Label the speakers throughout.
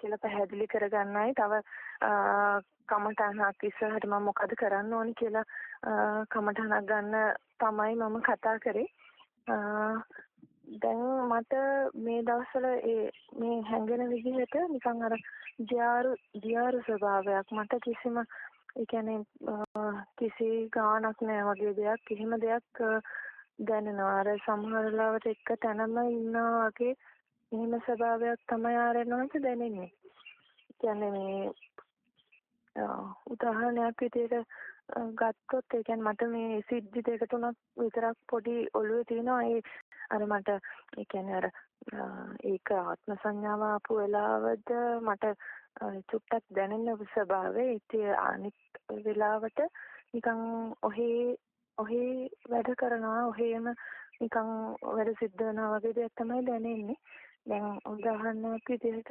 Speaker 1: කියලා පැහැදිලි කරගන්නයි. තව කමටහනක් ඉස්සරහට මම මොකද කරන්න ඕනි කියලා කමටහනක් ගන්න තමයි මම කතා කරේ. දැන් මට මේ දවස්වල ඒ මේ හැංගෙන විදිහට නිකන් අර දියාරු දියාරු ස්වභාවයක් මට කිසිම ඒ කියන්නේ කිසි ගාණක් නැහැ වගේ දෙයක්. එහෙම දෙයක් දැනෙනවා. අර සමහර ලාවට එක තැනම ඉන්නා වගේ එහෙම ස්වභාවයක් තමයි ආරෙන්නවන්ට දැනෙන්නේ. කියන්නේ මේ උදාහරණයක් විදිහට ගත්තොත් ඒ කියන්නේ මට මේ සිද්ධි දෙක තුනක් විතරක් පොඩි ඔළුවේ තියෙනවා. ඒ අර මට ඒ කියන්නේ අර ඒක ආත්ම සංඥාව ආපු වෙලාවද මට චුට්ටක් දැනෙන ස්වභාවය ඉතින් අනිත් වෙලාවට නිකන් ඔහේ ඔහේ වැඩ කරනවා. ඔහේම නිකන් වැඩ සිද්ධ වෙනවා වගේ දෙයක් තමයි දැනෙන්නේ. දැන් උදාහරණයක් විදිහට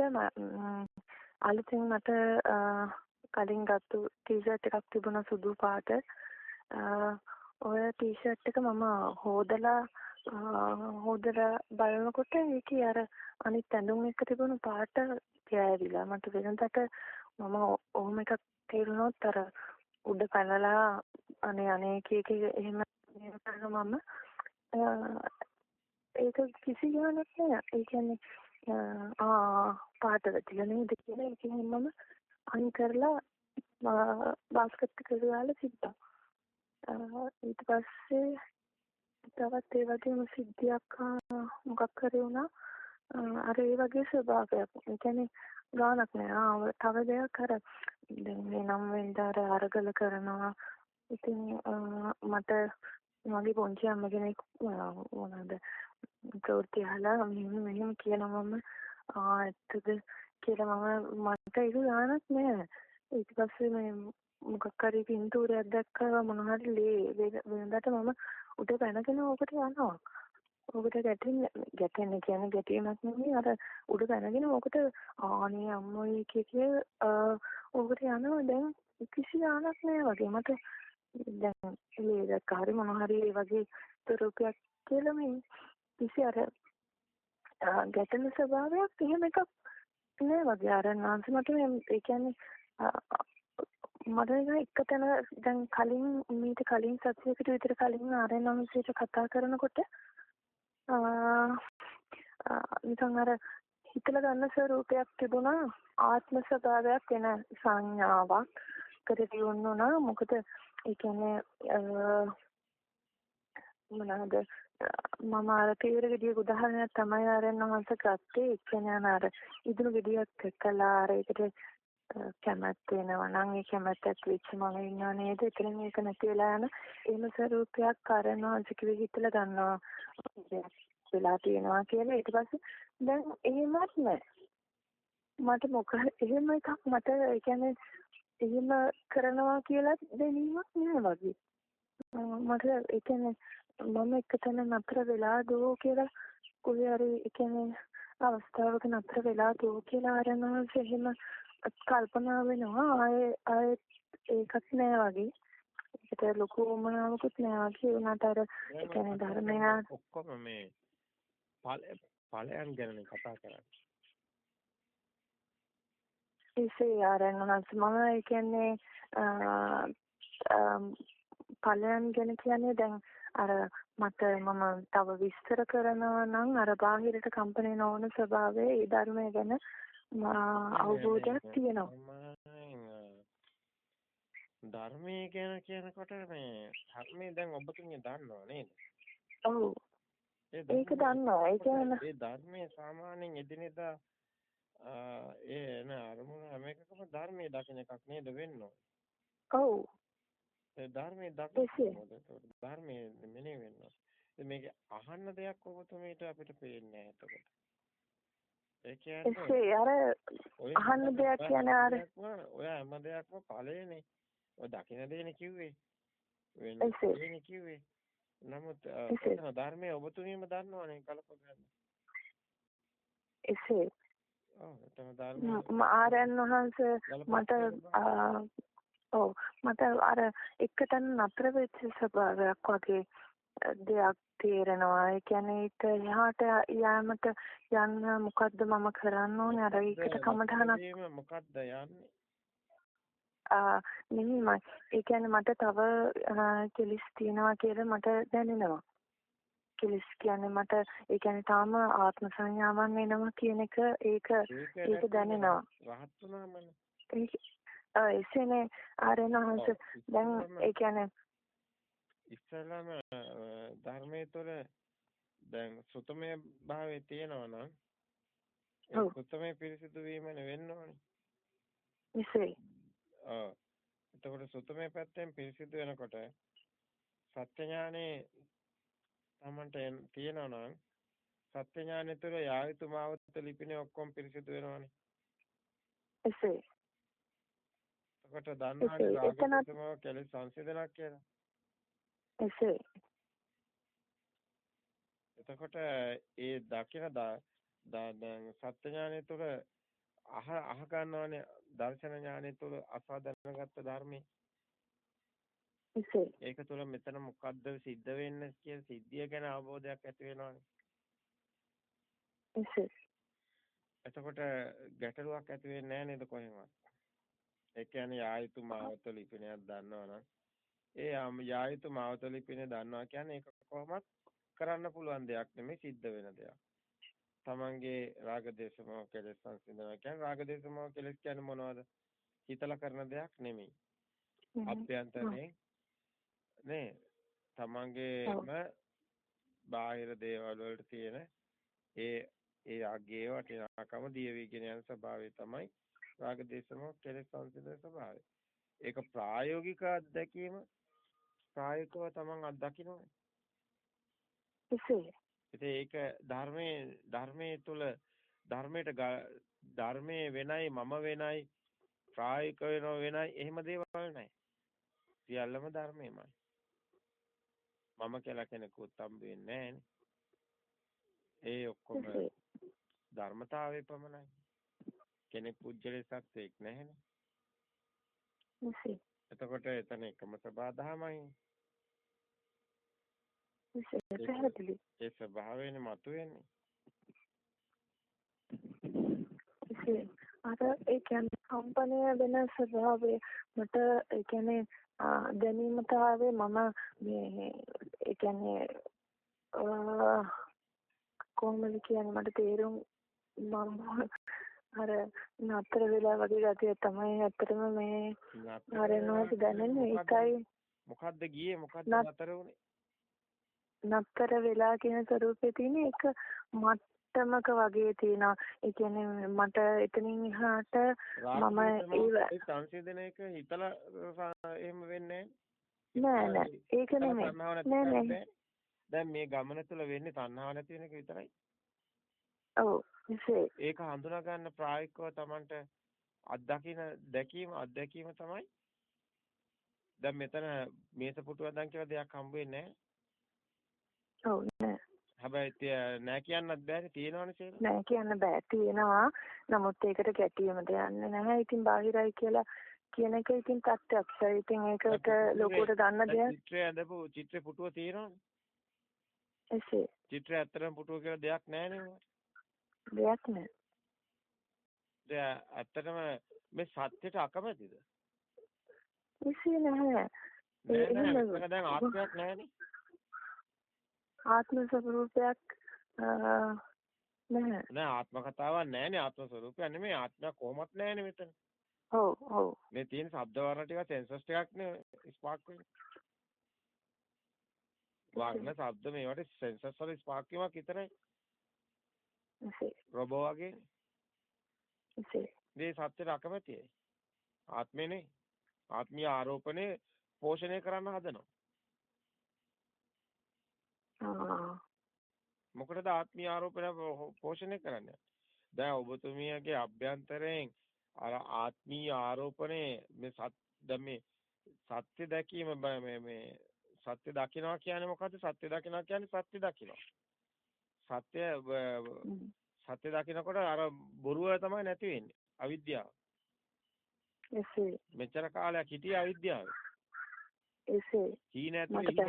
Speaker 1: අලුතින් මට කලින් ගත්තු ටී-ෂර්ට් එකක් තිබුණා සුදු පාට. ඔය ටී-ෂර්ට් එක මම හොදලා හොදලා බලනකොට ඒකේ අර අනිත් ඇඳුම් එක තිබුණු පාට ගෑවිලා. මට වෙනදට මම ඔහොම එකක් තේරුනොත් අර උඩ පැනලා අනේ අනේ කීක එහෙම මම ඒක කිසි ගානක් නෑ. ඒ කියන්නේ ආ පාට වැටිලා නේද කියලා ඒකෙන් මම අයින් කරලා බාස්කට් එකට දාලා තිබ්බා. ඊට පස්සේ තවත් ඒ වගේම සිද්ධියක් මොකක් හරි වුණා. අර ඒ වගේ ස්වභාවයක්. ඒ කියන්නේ ගානක් නෑ. ආ තව දෙයක් අර දැන් මේ නම් වෙනද අර අරගල කරනවා. ඉතින් මට මගේ පොන්චි අම්ම කෙනෙක් මොනවාද ප්‍රවෘත්ති අහලා මෙහෙම මෙහෙම කියනවා මම ආ ඇත්තද කියලා මම මට ඒක ගානක් නෑ. ඊට පස්සේ මේ මොකක් හරි පින්තූරයක් දැක්කම මොන හරි ලේ වෙනදාට මම උඩ පැනගෙන ඕකට යනවා. ඕකට ගැටෙන්නේ ගැටෙන්නේ කියන්නේ ගැටීමක් නෙමෙයි අර උඩ පැනගෙන ඕකට ආනේ අම්මෝයි කිය කිය ඕකට යනවා දැන් කිසි ගානක් නෑ වගේ මට දැන් ලේ දැක්ක හරි මොන හරි ඒ වගේ ස්වරූපයක් කියලා මේ කිසි අර ගැටෙන ස්වභාවයක් එහෙම එකක් නෑ වගේ ආරයන් වහන්සේ මට මේ ඒ කියන්නේ මට නිකන් එක තැන දැන් කලින් මීට කලින් සතියකට විතර කලින් ආරයන් වහන්සේට කතා කරනකොට නිකන් අර හිතලා ගන්න ස්වරූපයක් තිබුණා ආත්ම ස්වභාවයක් වෙන සංඥාවක් කරේ වුණා. මොකද ඒ කියන්නේ මොනවාද? මම අර තීව්‍ර ගෙඩියක උදාහරණයක් තමයි ආරයන් වහන්සේ ගත්තේ. ඒ කියන්නේ අර ඉදුණු ගෙඩියක් එක්කලා අර ඒකට කැමැත්ත වෙනවා නම් ඒ කැමැත්ත ඇති වෙච්ච මම ඉන්නව නේද? එතන මේක නැති වෙලා යන එහෙම ස්වරූපයක් ආරයන් වහන්සේ කිව්වේ හිතලා ගන්නවා වෙලා තියෙනවා කියලා. ඊට පස්සේ දැන් එහෙමත් නැහැ මට මොක එහෙම එකක් මට ඒ කියන්නේ එහෙම කරනවා කියලා දැනීමක් නෑ වගේ. මට ඒ කියන්නේ මම එකතැන නතර වෙලා දෝ කියලා කොහේ හරි කියන්නේ අවස්ථාවක නතර වෙලා දෝ කියලා ආරනවාස එහෙම කල්පනා වෙනවා ආයේ ආයේ ඒකත් නෑ වගේ ඒකට ලොකු උමනාවකුත් නෑ වගේ උනාට අර කියන්නේ ධර්මය
Speaker 2: ඔක්කොම මේ ඵලයන් ගැන කතා කරන්නේ
Speaker 1: ඒසේ ආරනවාස මම කියන්නේ ඵලයන් ගැන කියන්නේ දැන් අර මට මම තව විස්තර කරනවා නම් අර බාහිරට කම්පණය නොවන ස්වභාවයේ ඒ ධර්මය ගැන අවබෝධයක් තියෙනවා.
Speaker 2: ධර්මයේ ගැන කියනකොට මේ ධර්මයේ දැන් ඔබතුමිය දන්නව නේද?
Speaker 1: ඔව්. ඒක දන්නවා. ඒ කියන්නේ
Speaker 2: ඒ ධර්මයේ සාමාන්‍යයෙන් එදිනෙදා ඒ න අරමුණ හැම එකකම ධර්මයේ දකින්න එකක් නේද වෙන්න.
Speaker 1: ඔව්.
Speaker 2: ධර්මයේ දකින්න ධර්මයේ මෙනේ වෙනවා. මේක අහන්න දෙයක් ඔබතුමීට අපිට පේන්නේ නැහැ එතකොට. ඒ
Speaker 1: කියන්නේ අර අහන්න දෙයක් කියන්නේ අර
Speaker 2: ඔය හැම දෙයක්ම ඵලයනේ. ඔය දකින්න දෙන්නේ කිව්වේ. වෙන්නේ කිව්වේ. නමුත් එතන ධර්මයේ ඔබතුමීම දන්නවනේ කලපගන්න.
Speaker 1: එසේ.
Speaker 2: ඔව් එතන ධර්මයේ
Speaker 1: ආරයන් වහන්සේ මට ඔව් මට අර එකතන නතර වෙච්ච ස්වභාවයක් වගේ දෙයක් තේරෙනවා. ඒ කියන්නේ ඒක එහාට යාමට යන්න මොකද්ද මම කරන්න ඕනේ අර ඒකට කමඨහනක්
Speaker 2: මොකද්ද යන්නේ?
Speaker 1: ආ නෙමෙයි ඒ කියන්නේ මට තව කෙලිස් තියනවා කියලා මට දැනෙනවා. කෙලිස් කියන්නේ මට ඒ කියන්නේ තාම ආත්ම සංඥාවන් එනවා කියන එක ඒක ඒක දැනෙනවා.
Speaker 2: රහත් වුණාමනේ.
Speaker 1: එසේනේ ආරෙනහස දැන් ඒ කියන්නේ
Speaker 2: ඉස්සෙල්ලාම ධර්මයේ තුළ දැන් සුතමේ භාවයේ තියෙනවා නම් ඒ සුතමේ පිරිසිදු වීමනේ වෙන්න ඕනේ.
Speaker 1: එසේ.
Speaker 2: ඔව්. එතකොට සුතමේ පැත්තෙන් පිරිසිදු වෙනකොට සත්‍ය ඥානේ තමන්ට තියෙනවා නම් සත්‍ය ඥානෙ තුළ යායුතු මාවත ලිපිනේ ඔක්කොම පිරිසිදු වෙනවනේ.
Speaker 1: එසේ.
Speaker 2: එතකොට දන්නවනේ රාගතම කෙලෙස් සංසිඳනක් කියලා.
Speaker 1: එසේ.
Speaker 2: එතකොට ඒ දකින දැන් සත්‍ය ඥානය තුළ අහ අහ ගන්නවනේ දර්ශන ඥානය තුළ අසාධනගත ධර්මයේ. ඒක තුළ මෙතන මොකද්ද සිද්ධ වෙන්නේ කියන සිද්ධිය ගැන අවබෝධයක් ඇති වෙනවනේ. එතකොට ගැටලුවක් ඇති වෙන්නේ නැහැ නේද කොහෙවත්. ඒ කියන්නේ ආයතු මාවත ලිපිනයක් දන්නවනම් ඒ යායුතු මාවත ලිපිනේ දන්නවා කියන්නේ ඒක කොහොමත් කරන්න පුළුවන් දෙයක් නෙමෙයි සිද්ධ වෙන දෙයක්. තමන්ගේ රාග දේශ මොහ කෙලෙස් සංසිඳනවා. කියන්නේ රාග දේශ මොහ කෙලෙස් කියන්නේ මොනවද? හිතලා කරන දෙයක් නෙමෙයි. අභ්‍යන්තරයෙන් නේ? තමන්ගේම බාහිර දේවල් වලට තියෙන ඒ ඒ අගේ වටිනාකම දියවිගෙන යන ස්වභාවය තමයි රාග දේශ මොහ කෙලෙස් සංසිඳන ස්වභාවය. ඒක ප්‍රායෝගික අත්දැකීම ප්‍රායෝගිකව තමන් අත්දකින්නනේ.
Speaker 1: එසේ.
Speaker 2: ඉතින් ඒක ධර්මයේ ධර්මයේ තුල ධර්මයට ධර්මයේ වෙනයි මම වෙනයි ප්‍රායෝගික වෙනව වෙනයි එහෙම දේවල් නැහැ. සියල්ලම ධර්මයමයි. මම කියලා කෙනෙකුත් හම්බ වෙන්නේ ඒ ඔක්කොම ධර්මතාවයේ පමණයි. කෙනෙක් පුජ්‍යලේ සත්‍යයක් නැහැනේ. එතකොට එතන එකම සබාධමයි.
Speaker 1: පැහැදිලි.
Speaker 2: ඒ ස්වභාවයනේ මතුවෙන්නේ.
Speaker 1: අර ඒ කියන්නේ කම්පනය වෙන ස්වභාවය මට ඒ කියන්නේ දැනීමතාවේ මම මේ ඒ කියන්නේ කොහොමද කියන්නේ මට තේරුම් මම අර නතර වෙලා වගේ ගතිය තමයි ඇත්තටම මේ ආරෙනවාට දැනෙන්නේ. ඒකයි
Speaker 2: මොකද්ද ගියේ? මොකද්ද නතර උනේ
Speaker 1: නතර වෙලා කියන ස්වරූපේ තියෙන එක මට්ටමක වගේ තියෙනවා. ඒ කියන්නේ මට එතනින් එහාට මම
Speaker 2: ඒ සංසිඳන එක හිතලා එහෙම වෙන්නේ
Speaker 1: නෑ නෑ. ඒක නෙමෙයි. නෑ නෑ.
Speaker 2: දැන් මේ ගමන තුළ වෙන්නේ තණ්හාව නැති වෙන එක විතරයි.
Speaker 1: ඔව්
Speaker 2: ඒක හඳුනා ගන්න ප්‍රායෝගිකව Tamanට අත්දකින්න දැකීම අත්දැකීම තමයි දැන් මෙතන මේස පුටුවක් දැන් කියලා දෙයක් හම්බ වෙන්නේ නැහැ.
Speaker 1: ඔව් නෑ.
Speaker 2: හැබැයි නෑ කියන්නත් බෑනේ තියෙනවනේ සේන.
Speaker 1: නෑ කියන්න බෑ තියෙනවා. නමුත් ඒකට ගැටියෙමද යන්නේ නැහැ. ඉතින් බාහිරයි කියලා කියන එක ඉතින් ප්‍රත්‍යක්ෂයි. ඉතින් ඒකට ලොකුවට දන්න දෙයක්.
Speaker 2: චිත්‍රය ඇඳපු චිත්‍රේ පුටුව තියෙනවනේ.
Speaker 1: එසේ.
Speaker 2: චිත්‍රය ඇත්තටම පුටුව කියලා දෙයක් නෑනේ.
Speaker 1: දෙයක් නෑ.
Speaker 2: දැන් ඇත්තටම මේ සත්‍යයට අකමැතිද?
Speaker 1: එසේ නැහැ.
Speaker 2: නෑ දැන් ආත්මයක් නෑනේ.
Speaker 1: ආත්ම ස්වરૂපයක් නැහැ.
Speaker 2: නෑ ආත්ම කතාවක් නෑනේ ආත්ම ස්වરૂපයක් නෙමෙයි ආත්මයක් කොහොමත් නෑනේ මෙතන.
Speaker 1: ඔව් ඔව්.
Speaker 2: මේ තියෙන ශබ්ද වර්ණ ටික සෙන්සර්ස් ටිකක් නේ ස්පාර්ක් වෙන්නේ. වර්ණ ශබ්ද මේවට සෙන්සර්ස් වල ස්පාර්ක් වීමක් විතරයි. රොබෝ වගේ. මේ සත්‍යෙට අකමැතියි. ආත්මේනේ ආත්මීය ආරෝපණය පෝෂණය කරන්න හදනවා. මොකටද ආත්මීය ආරෝපණය පෝෂණය කරන්නේ? දැන් ඔබතුමියගේ අභ්‍යන්තරයෙන් අර ආත්මීය ආරෝපණය මේ සත් දැන් මේ සත්‍ය දැකීම මේ මේ සත්‍ය දකිනවා කියන්නේ මොකද්ද? සත්‍ය දකිනවා කියන්නේ සත්‍ය දකිනවා. සත්‍ය සත්‍ය දකිනකොට අර බොරුව තමයි නැති වෙන්නේ. අවිද්‍යාව.
Speaker 1: එසේ.
Speaker 2: මෙච්චර කාලයක් හිටියේ අවිද්‍යාව.
Speaker 1: එසේ
Speaker 2: හීන ඇතුලේ
Speaker 1: මට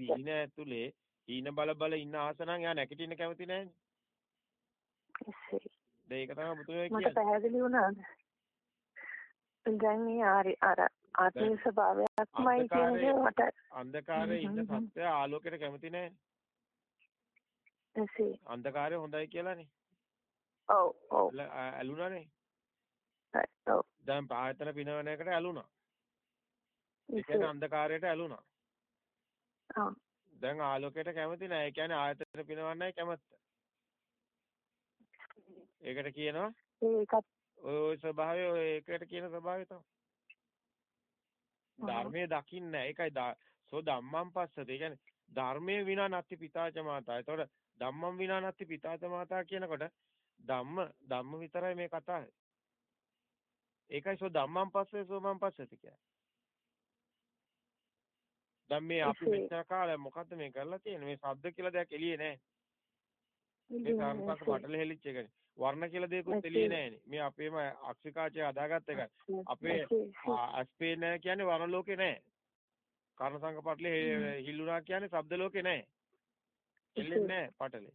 Speaker 2: හීන ඇතුලේ හීන බල බල ඉන්න ආසනම් එයා නැගිටින්න කැමති නැහැනේ.
Speaker 1: එසේ
Speaker 2: ඒක තමයි බුදුරජාණන්
Speaker 1: මට
Speaker 2: කියන්නේ.
Speaker 1: පැහැදිලි වුණාද? දැන් මේ ආරි අර ආත්මීය ස්වභාවයක්මයි කියන එක මට
Speaker 2: අන්ධකාරයේ ඉන්න. සත්‍යය ආලෝකයට කැමති නැහැ.
Speaker 1: එසේ
Speaker 2: අන්ධකාරය හොඳයි කියලානේ.
Speaker 1: ඔව් ඔව්
Speaker 2: ඇලුනානේ.
Speaker 1: ඔව්
Speaker 2: දැන් ආයතන පිනවන එකට ඇලුනා. ඒ කියන්නේ අන්ධකාරයට ඇලුනා.
Speaker 1: ආ
Speaker 2: දැන් ආලෝකයට කැමති නැහැ. ඒ කියන්නේ ආයතන පිනවන්නයි කැමැත්ත. ඒකට කියනවා
Speaker 1: ඒකත්
Speaker 2: ඔය ස්වභාවය ඔය ඒකට කියන ස්වභාවය තමයි. ධර්මයේ දකින්න ඒකයි දා- සෝ ධම්මං පස්සත. ඒ කියන්නේ ධර්මයේ විනා නැති පිතාච මාතා. ඒතකොට ධම්මං විනා නැති පිතාච මාතා කියනකොට ධම්ම ධම්ම විතරයි මේ කතාවේ. ඒකයි සෝ ධම්මං පස්සේ සෝමං පස්සති කියන්නේ. දැන් මේ අපි. මෙච්චර කාලයක් මොකද්ද මේ කරලා තියෙන්නේ? මේ ශබ්ද කියලා දෙයක් එළියේ නැහැ. මේ සාමකාස පටල හෙලිච්ච එකනේ. වර්ණ කියලා දෙයක්වත්. එළියේ නැහැනේ. මේ අපේම අක්ෂිකාචය හදාගත්ත එකයි. අපේ අස්පේ නැහැ කියන්නේ වර්ණ ලෝකේ නැහැ. කර්ණ සංඝ පටලේ හිල්ලුණා කියන්නේ ශබ්ද ලෝකේ නැහැ. එල්ලෙන්නේ නැහැ පටලේ.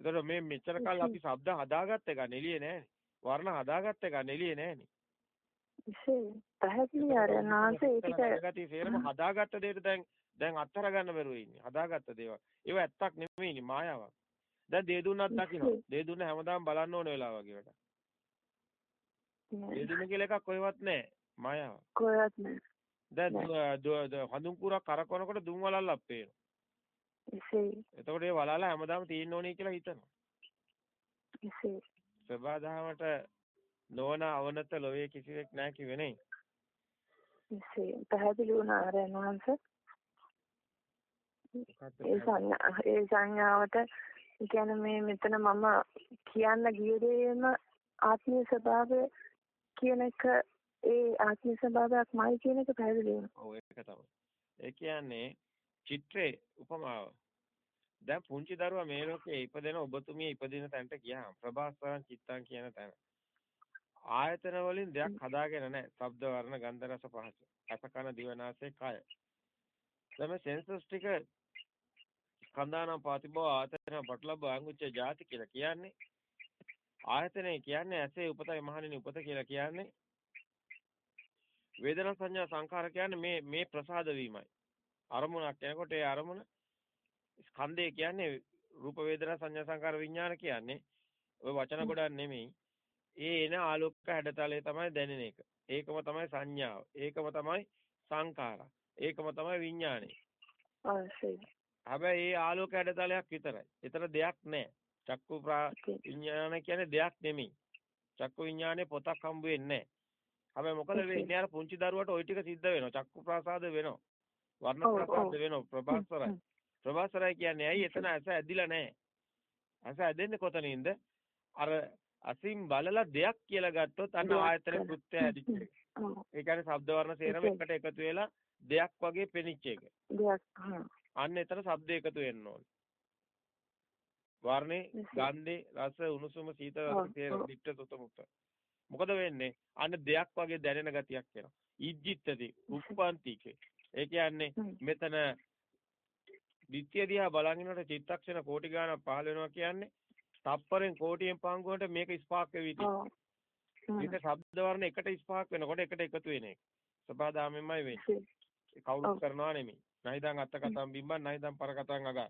Speaker 2: ඒතකොට මේ මෙච්චර කාල අපි ශබ්ද හදාගත්ත එක නෙලියේ නැහැනේ. වර්ණ හදාගත්ත එක නෙලියේ නැහැනේ.
Speaker 1: පැහැදිලි ආරයන්වන්ස ඒ ටික
Speaker 2: ගතිය සේරම හදාගත්ත දෙයට දැන් දැන් අත්තර ගන්න බැරුව ඉන්නේ. හදාගත්ත දේවල්. ඒව ඇත්තක් නෙමෙයිනේ මායාවක්. දැන් දේ දුන්නත් දකින්න. දේ දුන්න හැමදාම බලන්න ඕන වෙලාව වගේ වැඩ. දේ දුන්න කියලා එකක් කොහෙවත් නැහැ. මායාවක්.
Speaker 1: කොහෙවත් නෑ
Speaker 2: දැන් හඳුන් කුරක් කරකවනකොට දුම් වලල්ලක් පේනවා.
Speaker 1: එසේ
Speaker 2: එතකොට ඒ වලල්ල හැමදාම තියෙන්න ඕනේ කියලා හිතනවා.
Speaker 1: එසේ
Speaker 2: සබදාමට නොවන අවනත ලෝයේ කිසිවෙක් නැහැ කිව්වේ නේ.
Speaker 1: එසේ පැහැදිලි වුණා ආරයන්වන්ස ඒ සංඥා ඒ සංඥාවට කියන්නේ මේ මෙතන මම කියන්න ගිය දේම ආත්මීය ස්වභාවය කියන එක ඒ ආත්මීය ස්වභාවයක්මයි කියන එක පැහැදිලි වෙනවා.
Speaker 2: ඔව් ඒක තමයි. ඒ කියන්නේ චිත්‍රේ උපමාව. දැන් පුංචි දරුවා මේ ලෝකේ ඉපදෙන ඔබතුමිය ඉපදින තැනට ගියාම ප්‍රභාස්වරං චිත්තං කියන තැන. ආයතන වලින් දෙයක් හදාගෙන නැහැ. ශබ්ද වර්ණ ගන්ධ රස පහස. අස කන දිව නාසය කය. මේ සෙන්සස් ටික ස්කන්ධානම් පාතිබෝ ආයතන පටලබ අංගුච්ච ಜಾති කියලා කියන්නේ ආයතනය කියන්නේ ඇසේ උපතයි මහණෙනි උපත කියලා කියන්නේ වේදනා සංඥා සංඛාර කියන්නේ මේ මේ ප්‍රසාද වීමයි අරමුණක් යනකොට ඒ අරමුණ ස්කන්ධය කියන්නේ රූප වේදනා සංඥා සංකාර විඥාන කියන්නේ ඔය වචන ගොඩක් නෙමෙයි. ඒ එන ආලෝක හැඩතලේ තමයි දැනෙන එක. ඒකම තමයි සංඥාව. ඒකම තමයි සංකාර. ඒකම තමයි.
Speaker 1: අවශ්‍යයි.
Speaker 2: හැබැයි ඒ ආලෝක හැඩතලයක් විතරයි. ඒතර දෙයක් නැහැ. චක්කු විඥාන කියන්නේ දෙයක් නෙමෙයි. චක්කු විඥානේ පොතක් හම්බ වෙන්නේ නැහැ. හැබැයි මොකද වෙන්නේ අර පුංචි දරුවට ওই ටික සිද්ධ වෙනවා. චක්කු ප්‍රාසාද වෙනවා. වර්ණ ප්‍රාසාද වෙනවා. ප්‍රභාස්වරයි. ප්‍රභාස්වරයි කියන්නේ ඇයි එතන ඇස ඇදිලා නැහැ. ඇස ඇදෙන්නේ කොතනින්ද? අර අසින් බලලා දෙයක් කියලා ගත්තොත් අන්න ආයතන කෘත්‍ය ඇදිච්ච එක. ඒ කියන්නේ ශබ්ද වර්ණ සේරම එකට එකතු වෙලා දෙයක් වගේ පෙනිච්ච එක.
Speaker 1: දෙයක්
Speaker 2: අන්න එතන ශබ්ද එකතු වෙන්න ඕනේ. වර්ණේ, ගන්ධේ, රස, උණුසුම, සීතල, තේර, දිට්ඨ, සුත, මුක්ත. මොකද වෙන්නේ? අන්න දෙයක් වගේ දැනෙන ගතියක් එනවා. ඉජ්ජිත්තදී, උප්පන්තිකේ. ඒ කියන්නේ මෙතන දිත්‍ය දිහා බලන් ඉන්නකොට චිත්තක්ෂණ කෝටි ගාණක් පහළ වෙනවා කියන්නේ තප්පරෙන් කෝටියෙන් පංගුවට මේක ස්පාක් වෙවි කියලා. ඊට ශබ්ද වර්ණ එකට ස්පාක් වෙනකොට එකට එකතු වෙන එක. සබාදාමෙන්මයි වෙන්නේ. කවුරුත් කරනවා නෙමෙයි. නැහිතන් අත්ත කතම් බිම්බන් නැහිතන් පර කතම් අගා.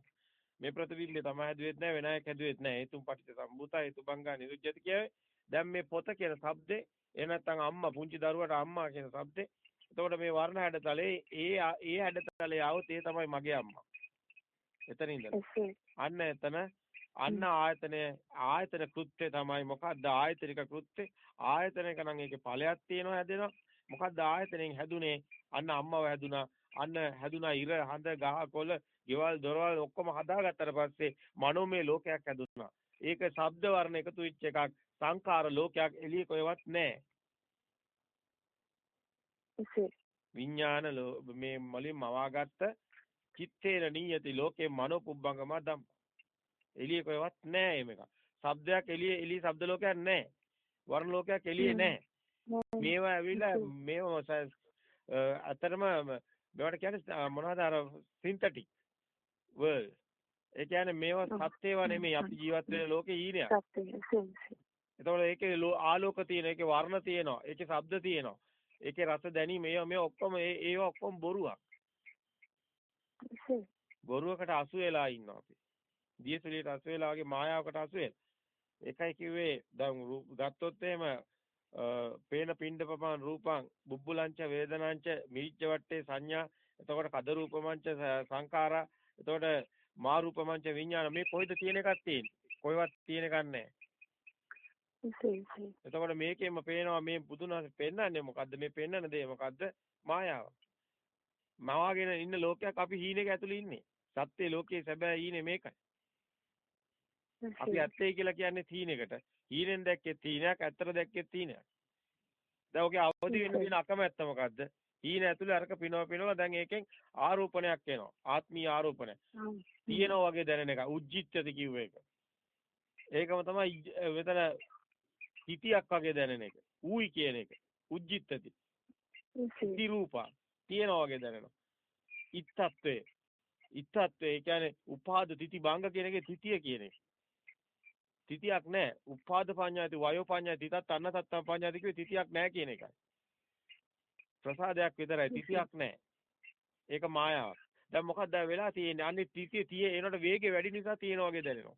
Speaker 2: මේ ප්‍රතිබිම්බේ තමයි හැදුවෙත් නැහැ වෙන අයෙක් හැදුවෙත් නැහැ. හේතුන් පටිච්ච සම්භූතා හේතුබංගා නිරුද්ධති කියවේ. දැන් මේ පොත කියන શબ્දේ එහෙ නැත්නම් අම්මා පුංචි දරුවාට අම්මා කියන શબ્දේ එතකොට මේ වර්ණ හැඩතලේ ඒ ඒ හැඩතලේ આવොත් ඒ තමයි මගේ අම්මා. එතන ඉඳලා. අන්න එතන අන්න ආයතනය ආයතන කෘත්‍ය තමයි මොකද්ද? ආයතනික කෘත්‍ය. ආයතනයක නම් ඒකේ ඵලයක් තියෙනවා හැදෙනවා. මොකද්ද ආයතනෙන් හැදුනේ? අන්න අම්මව හැදුනා. අන්න හැදුනා ඉර හඳ ගහ කොළ ගෙවල් දොරවල් ඔක්කොම හදාගත්තට පස්සේ මනෝමය ලෝකයක් හැදුනා. ඒක ශබ්ද වර්ණ එකතු වෙච්ච එකක් සංකාර ලෝකයක් එළිය කොහෙවත් නැහැ විඥාන මේ මලින් මවාගත්ත චිත්තේන නීයති ලෝකේ මනෝ පුබ්බංගම ධම්ම එළිය කොහෙවත් නැහැ මේක. ශබ්දයක් එළිය එළිය ශබ්ද ලෝකයක් නැහැ. වර්ණ ලෝකයක් එළියේ නැහැ. මේවා ඇවිල්ලා මේවා අතරම මේවට කියන්නේ මොනවද අර සින්තටික් වර්ල්ඩ්. ඒ කියන්නේ මේවා සත්‍යව නෙමෙයි අපි ජීවත් වෙන ලෝකේ ඊනයක්. එතකොට ඒකේ ආලෝක තියෙනවා, ඒකේ වර්ණ තියෙනවා, ඒකේ ශබ්ද තියෙනවා. ඒකේ රස දැනීම මේවා මේ ඔක්කොම ඒ ඒවා ඔක්කොම බොරුවක්. බොරුවකට අසු වෙලා ඉන්නවා අපි. දියසුලියට අසු වෙලා වගේ මායාවකට අසු වෙලා. ඒකයි කිව්වේ දැන් ගත්තොත් එහෙම පේන පින්ඩපපං රූපං බුබ්බුලංච වේදනංච මිරිච්ච වට්ටේ සංඥා එතකොට කද රූපමංච සංඛාරා එතකොට මා රූපමංච විඥාන මේ කොයිද තියෙන එකක් තියෙන්නේ කොයිවත් තියෙන එකක් නැහැ එතකොට මේකෙම පේනවා මේ බුදුන් වහන්සේ පෙන්වන්නේ මොකද්ද මේ පෙන්වන දේ මොකද්ද මායාව මවාගෙන ඉන්න ලෝකයක් අපි හීනෙක ඇතුළේ ඉන්නේ සත්‍ය ලෝකයේ සැබෑ හීනේ මේකයි අපි ඇත්තේ කියලා කියන්නේ තීනෙකට. හීනෙන් දැක්කේ තීනයක්, ඇත්තට දැක්කේ තීනයක්. දැන් ඔගේ අවදි වෙන්න තියෙන අකමැත්ත මොකද්ද? හීන ඇතුලේ අරක පිනව පිනව දැන් ඒකෙන් ආරෝපණයක් එනවා. ආත්මීය ආරෝපණය. තියෙනවා වගේ දැනෙන එක. උජ්ජිත්‍යති කිව්ව එක. ඒකම තමයි මෙතන හිතියක් වගේ දැනෙන එක. ඌයි කියන එක. උජ්ජිත්‍යති. ඉති රූපා. තියෙනවා වගේ දැනෙනවා. ඉත්තත්වේ. ඉත්තත්වේ ඒ කියන්නේ උපාද තිති භංග කියන එකේ තිතිය කියන එක. තිතියක් නැහැ. උපාද පඤ්ඤාති වයෝ පඤ්ඤාති තිතත් අන්න සත්තම් පඤ්ඤාති කිව්වේ තිතියක් නැහැ කියන එකයි. ප්‍රසාදයක් විතරයි තිතියක් නැහැ. ඒක මායාවක්. දැන් මොකක්ද වෙලා තියෙන්නේ? අන්නේ තිතිය තියේ එනකොට වේගය වැඩි නිසා තියෙන වගේ දැනෙනවා.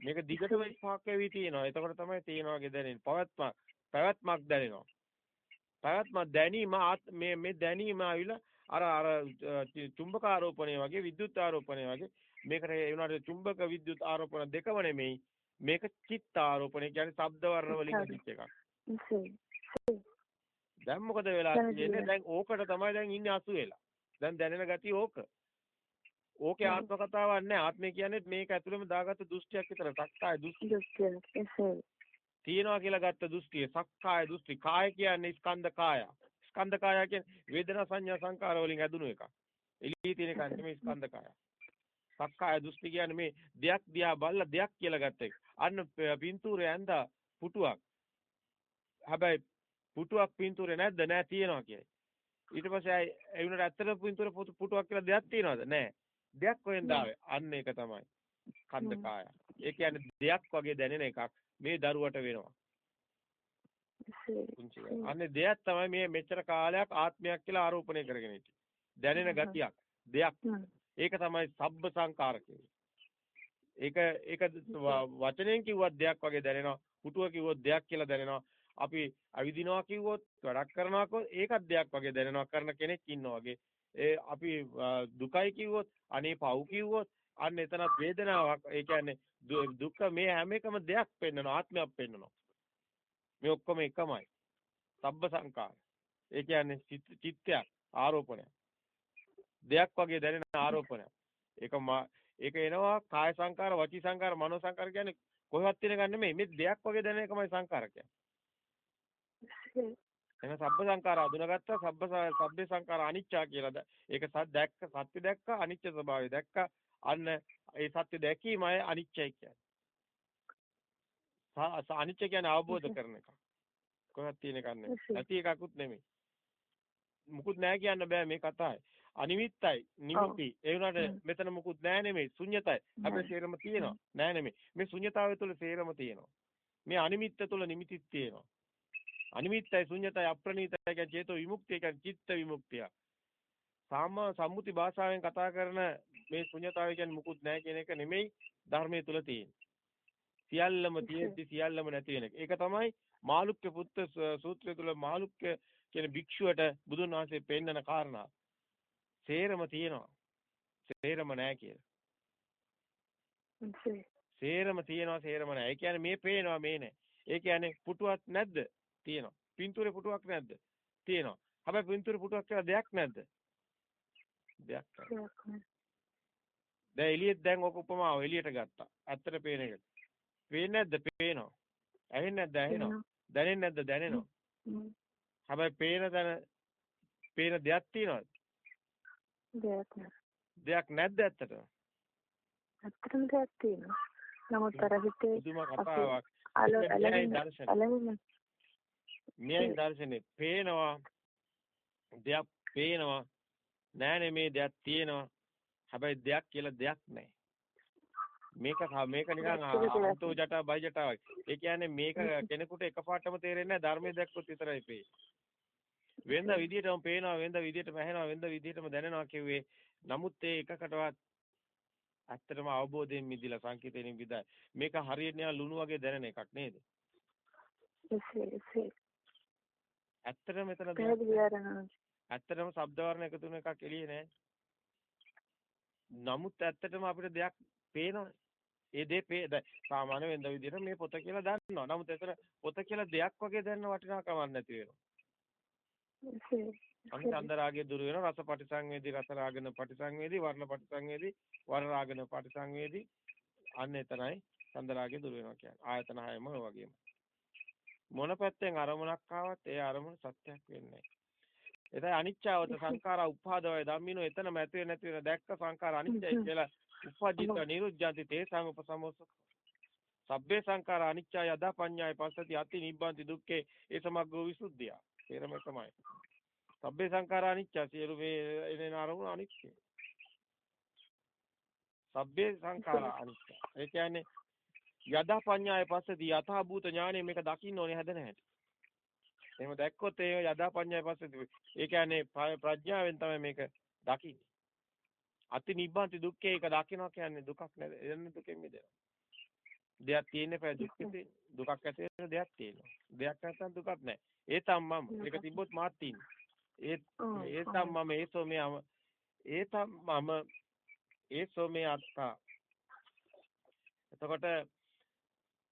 Speaker 2: මේක දිගටම ඉස්හාක් වෙවි තියෙනවා. එතකොට තමයි තියෙන වගේ දැනෙන්නේ. පවත්මක් පැවැත්මක් දැනෙනවා. පැවැත්මක් දැනීම මේ මේ දැනීම ආවිලා අර අර චුම්බක ආරෝපණය වගේ විද්‍යුත් ආරෝපණය වගේ මේකට ඒ වුණාට චුම්බක විද්‍යුත් ආරෝපණ දෙකම නෙමෙයි. මේක චිත්ත ආරෝපණය කියන්නේ ශබ්ද වර්ණ වලින් හදිච්ච එකක්. දැන් මොකද වෙලා තියෙන්නේ? දැන් ඕකට තමයි දැන් ඉන්නේ අසු වෙලා දැන් දැනෙන ගතිය ඕක ඕකේ ආත්ම කතාවක් නැහැ ආත්මය කියන්නේ මේක ඇතුළෙම දාගත්ත දෘෂ්ටියක් විතර සක්කාය දෘෂ්ටි තියනවා කියලා ගත්ත දෘෂ්ටිය සක්කාය දෘෂ්ටි කාය කියන්නේ ස්කන්ධ කාය ස්කන්ධ කාය කියන්නේ වේදනා සංඥා සංකාර වලින් ඇදුණු එක එළියේ තියෙන එක නෙමෙයි ස්කන්ධ කාය සක්කාය දෘෂ්ටි කියන්නේ මේ දෙයක් දිහා බලලා දෙයක් කියලා ගත්ත එක. අන්න පින්තූරේ ඇඳා පුටුවක්. හැබැයි පුටුවක් පින්තූරේ නැද්ද? නෑ තියෙනවා කියයි. ඊට පස්සේ ඒ වුණාට ඇත්තට පින්තූර පුටුවක් කියලා දෙයක් තියෙනවද? නෑ. දෙයක් කොහෙන්ද ආවේ? අන්න ඒක තමයි. කන්ද කාය. ඒ කියන්නේ දෙයක් වගේ දැනෙන එකක් මේ දරුවට වෙනවා. අනේ දෙයක් තමයි මේ මෙච්චර කාලයක් ආත්මයක් කියලා ආරෝපණය කරගෙන ඉන්නේ. දැනෙන ගතියක්. දෙයක්. ඒක තමයි සබ්බ සංකාර ඒක ඒක වචනයෙන් කිව්වත් දෙයක් වගේ දැනෙනවා. පුටුව කිව්වොත් දෙයක් කියලා දැනෙනවා. අපි අවිදිනවා කිව්වොත් වැඩක් කරනවා කිව්වොත් ඒකත් දෙයක් වගේ දැනෙනවා කරන කෙනෙක් ඉන්නවා වගේ. ඒ අපි දුකයි කිව්වොත් අනේ පව් කිව්වොත් අන්න එතනත් වේදනාවක්. ඒ කියන්නේ දුක මේ හැම එකම දෙයක් පෙන්වනවා ආත්මයක් පෙන්වනවා. මේ ඔක්කොම එකමයි. සබ්බ සංකාර. ඒ කියන්නේ චිත්තයක් ආරෝපණයක්. දෙයක් වගේ දැනෙන ආරෝපණයක්. ඒක ඒක එනවා කාය සංකාර, වචී සංකාර, මනෝ සංකාර කියන්නේ කොහෙවත් තියෙන ගන්න නෙමෙයි. මේ දෙයක් වගේ දැනෙන එකමයි සංකාර කියන්නේ. එහෙනම් සබ්බ සංකාර අඳුනගත්තා සබ්බ සබ්බේ සංකාර අනිච්චා කියලා. ඒක සත් දැක්ක සත්‍ය දැක්ක අනිච්ච ස්වභාවය දැක්ක අන්න ඒ සත්‍ය දැකීමයි අනිච්චයි කියන්නේ. අනිච්ච කියන්නේ අවබෝධ කරන එක. කොහෙවත් තියෙන එකක් නෙමෙයි. නැති එකකුත් නෙමෙයි. මුකුත් නැහැ කියන්න බෑ මේ කතාවේ. අනිමිත්තයි නිමිති ඒ වුණාට මෙතන මුකුත් නෑ නෙමෙයි ශුන්‍යතයි හැබැයි සේරම තියෙනවා නෑ නෙමෙයි මේ ශුන්‍යතාවය තුළ සේරම තියෙනවා මේ අනිමිත්ත තුළ නිමිතිත් තියෙනවා අනිමිත්තයි ශුන්‍යතයි අප්‍රණීතයි කියන්නේ චේතෝ විමුක්තිය කියන්නේ චිත්ත විමුක්තිය සාම සම්මුති භාෂාවෙන් කතා කරන මේ ශුන්‍යතාවය කියන්නේ මුකුත් නෑ කියන එක නෙමෙයි ධර්මයේ තුල තියෙන්නේ සියල්ලම තියෙද්දි සියල්ලම නැති වෙන එක. ඒක තමයි මාළුක්‍ය පුත්ත සූත්‍රය තුල මාළුක්‍ය කියන භික්ෂුවට බුදුන් වහන්සේ පෙන්නන කාරණා. සේරම තියෙනවා. සේරම නැහැ කියලා. සේරම තියෙනවා සේරම නැහැ. ඒ කියන්නේ මේ පේනවා මේ නැහැ. ඒ කියන්නේ පුටුවක් නැද්ද? තියෙනවා. පින්තූරේ පුටුවක් නැද්ද? තියෙනවා. හැබැයි පින්තූරේ පුටුවක් කියලා දෙයක් නැද්ද? දෙයක් නැහැ. දැන් එළියෙත් දැන් ඔක උපමාව එළියට ගත්තා. ඇත්තට පේන එක. පේන්නේ නැද්ද? පේනවා. ඇහෙන්නේ නැද්ද? ඇහෙනවා. දැනෙන්නේ නැද්ද? දැනෙනවා. හැබැයි පේන තැන පේන දෙයක් තියෙනවද?
Speaker 1: දෙයක් නෑ.
Speaker 2: දෙයක් නැද්ද ඇත්තටම?
Speaker 1: ඇත්තටම දෙයක් තියෙනවා. නමුත් අර හිතේ
Speaker 2: පුදුම කතාවක්.
Speaker 1: අලෙවිම
Speaker 2: මේ දර්ශනේ පේනවා දෙයක් පේනවා නෑනේ මේ දෙයක් තියෙනවා හැබැයි දෙයක් කියලා දෙයක් නැහැ මේක මේක නිකන් අන්තෝ ජටා බයි ජටා වගේ. ඒ කියන්නේ මේක කෙනෙකුට එකපාරටම තේරෙන්නේ නැහැ ධර්මයේ දැක්කොත් විතරයි පේන්නේ. වෙනද විදියටම පේනවා වෙනද විදියටම ඇහෙනවා වෙනද විදියටම දැනෙනවා කිව්වේ. නමුත් ඒ එකකටවත් ඇත්තටම අවබෝධයෙන් මිදිලා සංකේතයෙන් විදයි. මේක හරියට නිකන් ලුණු වගේ දැනෙන එකක් නේද? ඇත්තටම මෙතන ඇත්තටම ශබ්ද වර්ණ එකතු වෙන එකක් එළියේ නෑ. නමුත් ඇත්තටම අපිට දෙයක් පේනවා. ඒ දේ පේ සාමාන්‍ය වෙනද විදිහට මේ පොත කියලා දන්නවා. නමුත් එතන පොත කියලා දෙයක් වගේ දැනන වටිනාකමක් නැති වෙනවා. අනිත් රාගය දුර වෙනවා රස පටිසංවේදී රස රාගන පටිසංවේදී වර්ණ පටිසංවේදී වර්ණ රාගන පටිසංවේදී අන්න එතනයි චන්ද රාගය දුර වෙනවා කියන්නේ. ආයතන හයම වගේම. මොන පැත්තෙන් අරමුණක් ආවත් ඒ අරමුණ සත්‍යයක් වෙන්නේ නැහැ. එතයි අනිච්චවත සංඛාරා උපාදවය ධම්මිනෝ එතනම ඇති වෙ නැති වෙන දැක්ක සංඛාර අනිච්චයි කියලා උපජිත නිරුද්ධාති තේසං උපසමෝස සබ්බේ සංඛාර අනිච්චය යදා පඤ්ඤාය පස්සති අති නිබ්බන්ති දුක්ඛේ ඒ සමග්ගෝ විසුද්ධිය. තේරම තමයි. සබ්බේ සංඛාර අනිච්ච සියලු මේ එන අරමුණු අනිච්චයි. සබ්බේ සංඛාර අනිච්ච. ඒ කියන්නේ යදා පඤ්ඤාය පස්සති යථා භූත ඥානෙ මේක දකින්න ඕනේ හැදෙන හැටි. එහෙම දැක්කොත් ඒ යදා පඤ්ඤාය පස්සති ඒ කියන්නේ ප්‍රඥාවෙන් තමයි මේක දකින්නේ. අති නිබ්බන්ති දුක්ඛේ ඒක දකිනවා කියන්නේ දුකක් නේද? එන්නේ දුකෙන් මිදෙනවා. දෙයක් තියෙන්නේ පය දුක් දුකක් ඇති වෙන දෙයක් තියෙනවා. දෙයක් නැත්නම් දුකක් නැහැ. ඒ තමම ඒක තිබ්බොත් මාත් තියෙන්නේ. ඒ ඒ තමම ඒසෝ මේ ඒ තමම ඒසෝ මේ අත්තා. එතකොට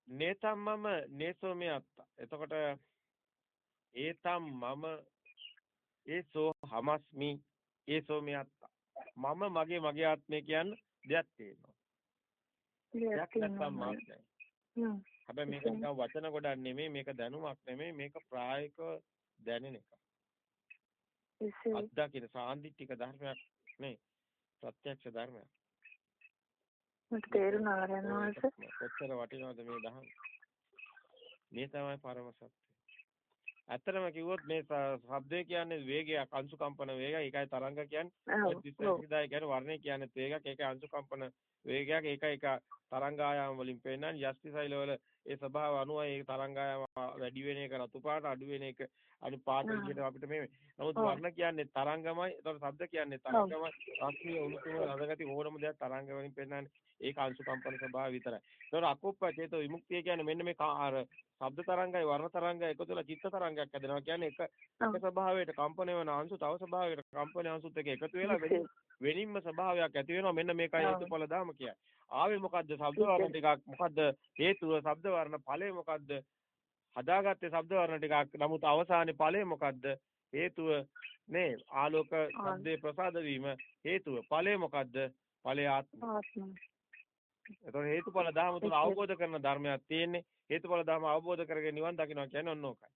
Speaker 2: නේතම්මම නේසෝ මේ අත්තා. එතකොට ඒතම් මම ඒසෝ හමස්මි ඒසෝ මේ අත්තා. මම මගේ මගේ ආත්මය කියන්නේ දෙයක් තියෙනවා. දෙයක් නැත්නම් මාත්‍රයි. හැබැයි මේක නිකන් වචන ගොඩක් නෙමෙයි මේක දැනුමක් නෙමෙයි මේක ප්‍රායෝගික දැනෙන එකක්. අත්දකින සාන්දිටික ධර්මයක් නේ ප්‍රත්‍යක්ෂ ධර්මයක්.
Speaker 1: මට තේරුණා නේද?
Speaker 2: කොච්චර වටිනවද මේ දහම? මේ තමයි පරම සත්‍ය. ඇත්තටම කිව්වොත් මේ ශබ්දය කියන්නේ වේගයක් අංශු කම්පන වේගය ඒකයි තරංග කියන්නේ දිස්සිදාය කියන්නේ වර්ණය කියන්නේ වේගයක් ඒකයි අංශු කම්පන වේගයක් ඒක එක තරංගායාම වලින් පෙන්නන යස්ති සෛල වල ඒ ස්වභාව අනුව ඒ තරංගායාම වැඩි වෙන එක රතු පාට අඩු වෙන එක අනු පාට විදිහට අපිට මේ නමුත් වර්ණ කියන්නේ තරංගමයි ඒතකොට ශබ්ද කියන්නේ තරංගමයි රශ්මිය උණුසුම රසගති ඕනම දෙයක් තරංග වලින් පෙන්නන්නේ ඒක අංශු කම්පන ස්වභාවය විතරයි. ඒතකොට අකුප්ප චේතෝ විමුක්තිය කියන්නේ මෙන්න මේ අර ශබ්ද තරංගයි වර්ණ තරංගයි එකතු වෙලා චිත්ත තරංගයක් හැදෙනවා. කියන්නේ එක එක ස්වභාවයට කම්පන වෙන අංශු තව ස්වභාවයකට කම්පන අංශුත් එක්ක එකතු වෙලා වෙනින්ම ස්වභාවයක් ඇති වෙනවා මෙන්න මේකයි හේතුඵල ධාම කියන්නේ ආවේ මොකද්ද ශබ්ද වර්ණ ටිකක් මොකද්ද හේතුව ශබ්ද වර්ණ ඵලය මොකද්ද හදාගත්තේ ශබ්ද වර්ණ ටිකක්. නමුත් අවසානයේ ඵලය මොකද්ද? හේතුව නේ ආලෝක ශබ්දේ ප්‍රසාද වීම හේතුව. ඵලය මොකද්ද? ඵලය ආත්ම. එතකොට හේතුඵල ධර්ම තුල අවබෝධ කරන ධර්මයක් තියෙන්නේ. හේතුඵල ධර්ම අවබෝධ කරගෙන නිවන් දකින්නවා කියන්නේ ඔන්න ඕකයි.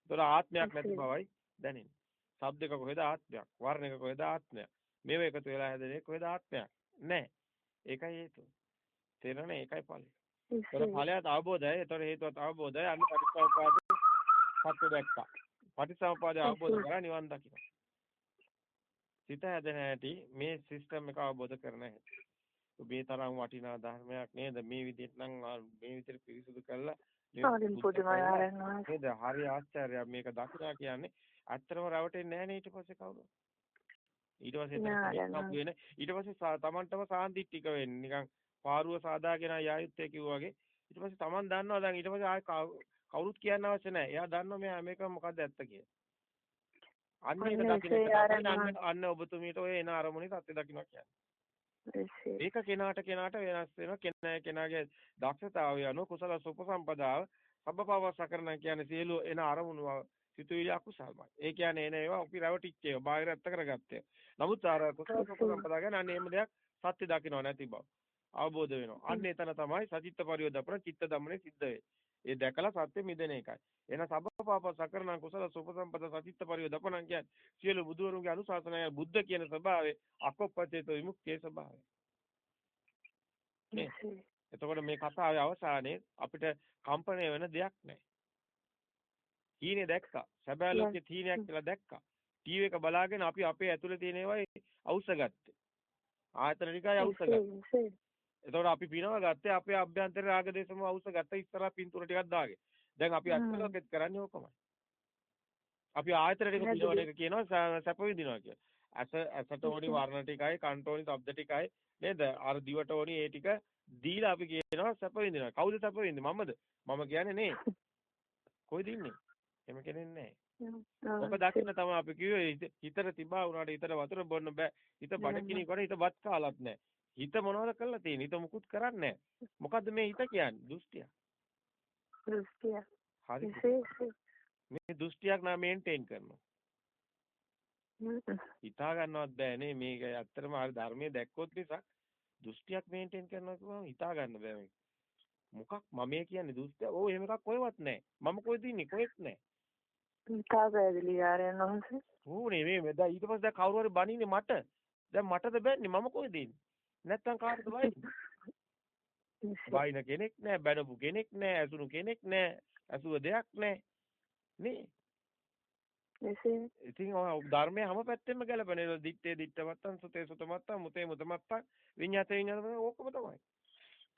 Speaker 2: එතකොට ආත්මයක් නැති බවයි දැනෙන්නේ. ශබ්දක කොහෙද ආත්මයක්? වර්ණයක කොහෙද ආත්මයක්? මේව එකතු වෙලා හැදෙන්නේ කොහෙද ආත්මයක්? නැහැ. ඒකයි හේතුව. තේරෙන්නේ ඒකයි ඵලය. ඒතර ඵලයට අවබෝධය. ඒතර හේතුවත් අවබෝධය. අන්න පටිච්චසමුපාද සත්‍ය දැක්කා. පටිච්චසමුපාදය අවබෝධ කරලා නිවන් දකින්න. සිත හැදෙන හැටි මේ සිස්ටම් එක අවබෝධ කරන හැටි. මේ තරම් වටිනා ධර්මයක් නේද? මේ විදිහට නම් මේ විදිහට පිරිසුදු කළා නේද? හරි ආශ්චර්යයක් මේක දකිනා කියන්නේ ඇත්තම රවටෙන්නේ නැහැ නේ ඊට පස්සේ කවුරු. ඊට පස්සේ ඊට පස්සේ තමන්ටම සාන්දිටික වෙන්නේ නිකන් පාරුව සාදාගෙන යායුත්තේ කිව්වා වගේ ඊට පස්සේ Taman දන්නවා දැන් ඊට පස්සේ ආය කවුරුත් කියන්න අවශ්‍ය නැහැ. එයා දන්නවා මෙයා මේක මොකද්ද ඇත්ත කියලා. අන්න ඒක දකින්න අන්න ඔබතුමීට ඔය එන අරමුණේ සත්‍ය දකින්න කියන්නේ. ඒක කෙනාට කෙනාට වෙනස් වෙනවා. කෙනා කෙනාගේ දක්ෂතාවය අනුව කුසල සුපසම්පදාව සබ්බපවසකරණ කියන්නේ සියලු එන අරමුණු සිතුවිලි අකුසල්මයි. ඒ කියන්නේ එන ඒවා අපි රැවටිච්ච ඒවා බාහිර ඇත්ත කරගත්තේ. නමුත් අර කුසල සුපසම්පදා ගැන අන්න එහෙම දෙයක් සත්‍ය දකින්න නැති බව. අවබෝධ වෙනවා. අන්න එතන තමයි සචිත්ත පරියෝදපන චිත්ත දමනේ සිද්ධ. ඒ දැකලා සත්‍ය මිදෙන එකයි. එන සබ්බපාප සකරණ කුසල සුපසම්පද සචිත්ත පරියෝදපන කියන්නේ සියලු බුදුවරුන්ගේ අනුශාසනය බුද්ධ කියන ස්වභාවය අකොප්පචේත විමුක්තියේ ස්වභාවය. එතකොට මේ කතාවේ අවසානයේ අපිට කම්පණය වෙන දෙයක් නැහැ. හීනේ දැක්කා. සැබෑ ලෝකේ හීනයක් කියලා දැක්කා. ටීවී එක බලාගෙන අපි අපේ ඇතුලේ තියෙන ඒවා අවශ්‍ය ගත්තේ. ආයතන ටිකයි අවශ්‍ය ගත්තේ. එතකොට අපි පිනව ගත්තේ අපේ අභ්‍යන්තර රාග දේශම අවශ්‍ය ගත්ත ඉස්සරහා පින්තූර ටිකක් දාගෙන. දැන් අපි අත්කලකෙත් කරන්නේ ඕකමයි. අපි ආයතන ටික පිනවන එක කියනවා සැප විඳිනවා කියලා. ඇස ඇසට ඕනි වර්ණ ටිකයි, කන්ට ඕනි ශබ්ද ටිකයි නේද? අර දිවට ඕනි ඒ ටික දීලා අපි කියනවා සැප විඳිනවා. කවුද සැප විඳින්නේ? මමද? මම කියන්නේ නේ. කොයිද ඉන්නේ? එහෙම කෙනෙක් නැහැ. ඔක දකින්න තමයි අපි කිව්වේ හිතට තිබා වුණාට හිතට වතුර බොන්න බෑ. හිත බඩගිනි කර හිත වත් කාලත් නැහැ. හිත මොනවද කරලා තියෙන්නේ? හිත මුකුත් කරන්නේ නැහැ. මොකද්ද මේ හිත කියන්නේ? දෘෂ්ටිය.
Speaker 1: දෘෂ්ටිය.
Speaker 2: හරි. මේ දෘෂ්ටියක් නා මේන්ටේන් කරනවා. හිතා ගන්නවත් බෑනේ මේක ඇත්තටම හරි ධර්මයේ දැක්කොත් නිසා දෘෂ්ටියක් මේන්ටේන් කරනවා කියවම හිතා ගන්න බෑ මේක. මොකක් මම කියන්නේ දෘෂ්ටිය. ඕ එහෙම එකක් කොහෙවත් නැහැ. මම කොහෙද ඉන්නේ? කොහෙත් නැහැ.
Speaker 1: තා පැහැදිලි ආරයන් වහන්සේ.
Speaker 2: ඕනේ මේ දැන් ඊට පස්සේ දැන් කවුරු හරි බනින්නේ මට. දැන් මටද බෑන්නේ මම කොහෙද ඉන්නේ? නැත්තම් කාටද බයින්නේ? බයින කෙනෙක් නැහැ, බැනපු කෙනෙක් නැහැ, ඇසුණු කෙනෙක් නැහැ, ඇසුව දෙයක් නැහැ. නේ?
Speaker 1: එසේ.
Speaker 2: ඉතින් ධර්මයේ හැම පැත්තෙම ගැලපෙන. ඒක දිත්තේ දිත්ත මත්තන්, සුතේ සුත මත්තන්, මුතේ මුත මත්තන්, විඤ්ඤාතේ විඤ්ඤාත ඕකම තමයි.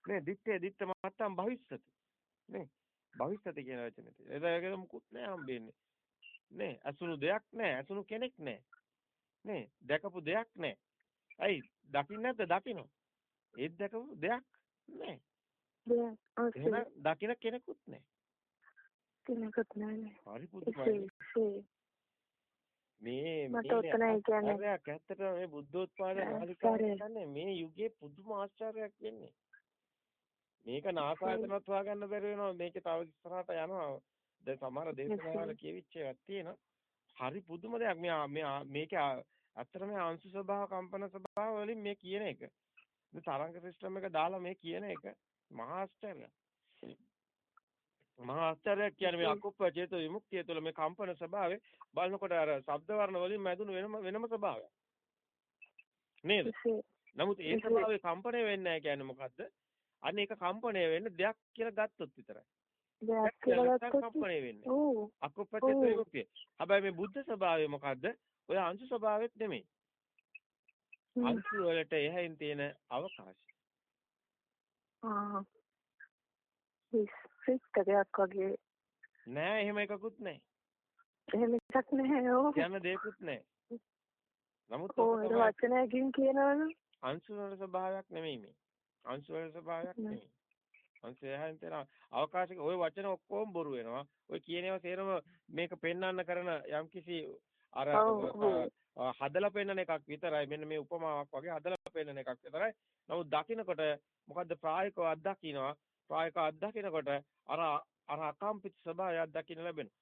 Speaker 2: නේ දිත්තේ දිත්ත මත්තන් භවිස්සති. නේ? භවිස්සති කියන වචනේ. ඒක මුකුත් නෑ හම්බෙන්නේ. නේ අසුණු දෙයක් නැහැ අසුණු කෙනෙක් නැහැ නේ දැකපු දෙයක් නැහැ ඇයි? දකින්න නැද්ද? දකින්න ඒත් දැකපු දෙයක් නැහැ එහෙනම් දකින්න කෙනෙකුත් නැහැ
Speaker 1: කෙනෙකුත් නැහැ
Speaker 2: හරි පුදුමයි මේ
Speaker 1: කියන්නේ.
Speaker 2: ඇත්තට මේ බුද්ධෝත්පාද කියන්නේ මේ යුගයේ පුදුම ආශ්චර්යයක් වෙන්නේ. මේක නාසායතනත් හොයාගන්න බැරි වෙනවා. මේකේ තව ඉස්සරහට යනවා දැන් සමහර දේශනාවල කියවිච්ච ඒවාක් තියෙනවා. හරි පුදුම දෙයක්. මේ මේක ඇත්තට මේ අංශු ස්වභාව කම්පන ස්වභාව වලින් මේ කියන එක. මේ තරංග සිස්ටම් එක දාලා මේ කියන එක මහා ආශ්චර්යයක්. මහා ආශ්චර්යයක් කියන්නේ මේ අකුප්ප චේත විමුක්තිය තුළ මේ කම්පන ස්වභාවය බලනකොට අර ශබ්ද වර්ණ වලින් මැදුණු වෙනම වෙනම ස්වභාවයක්. නේද? නමුත් ඒ ස්වභාවය කම්පණය වෙන්නේ නැහැ කියන්නේ මොකද්ද? අන්න ඒක කම්පණය වෙන්න දෙයක් කියලා ගත්තොත් විතරයි. කම්පණය වෙන්නේ. ඔව්. අකුප්පචේත විමුක්තිය. හැබැයි මේ බුද්ධ ස්වභාවය මොකද්ද? ඔය අංශු ස්වභාවෙත් නෙමෙයි. අංශු වලට එහැයින් තියෙන අවකාශය.
Speaker 1: ආ. ඉස්සිටයක් වගේ.
Speaker 2: නෑ එහෙම එකකුත් නෑ.
Speaker 1: එහෙම එකක් නැහැ ඕ.
Speaker 2: කියන්න දෙයක්වත් නෑ. නමුත්
Speaker 1: ඔය වචනයකින් කියනවනේ.
Speaker 2: අංශු වල ස්වභාවයක් නෙමෙයි මේ. අංශු වල ස්වභාවයක් නෙමෙයි. අන්සයන් තේනවා අවකාශික ওই වචන ඔක්කොම බොරු වෙනවා. ඔය කියන ඒවා සේරම මේක පෙන්වන්න කරන යම්කිසි අර හදලා පෙන්වන එකක් විතරයි. මෙන්න මේ උපමාවක් වගේ හදලා පෙන්වන එකක් විතරයි. නමුත් දකින්නකොට මොකද්ද ප්‍රායෝගිකව අත්දකින්නවා ප්‍රායෝගිකව අත්දකින්නකොට අර අර අකම්පිත ස්වභාවය අත්දකින්න ලැබෙනවා.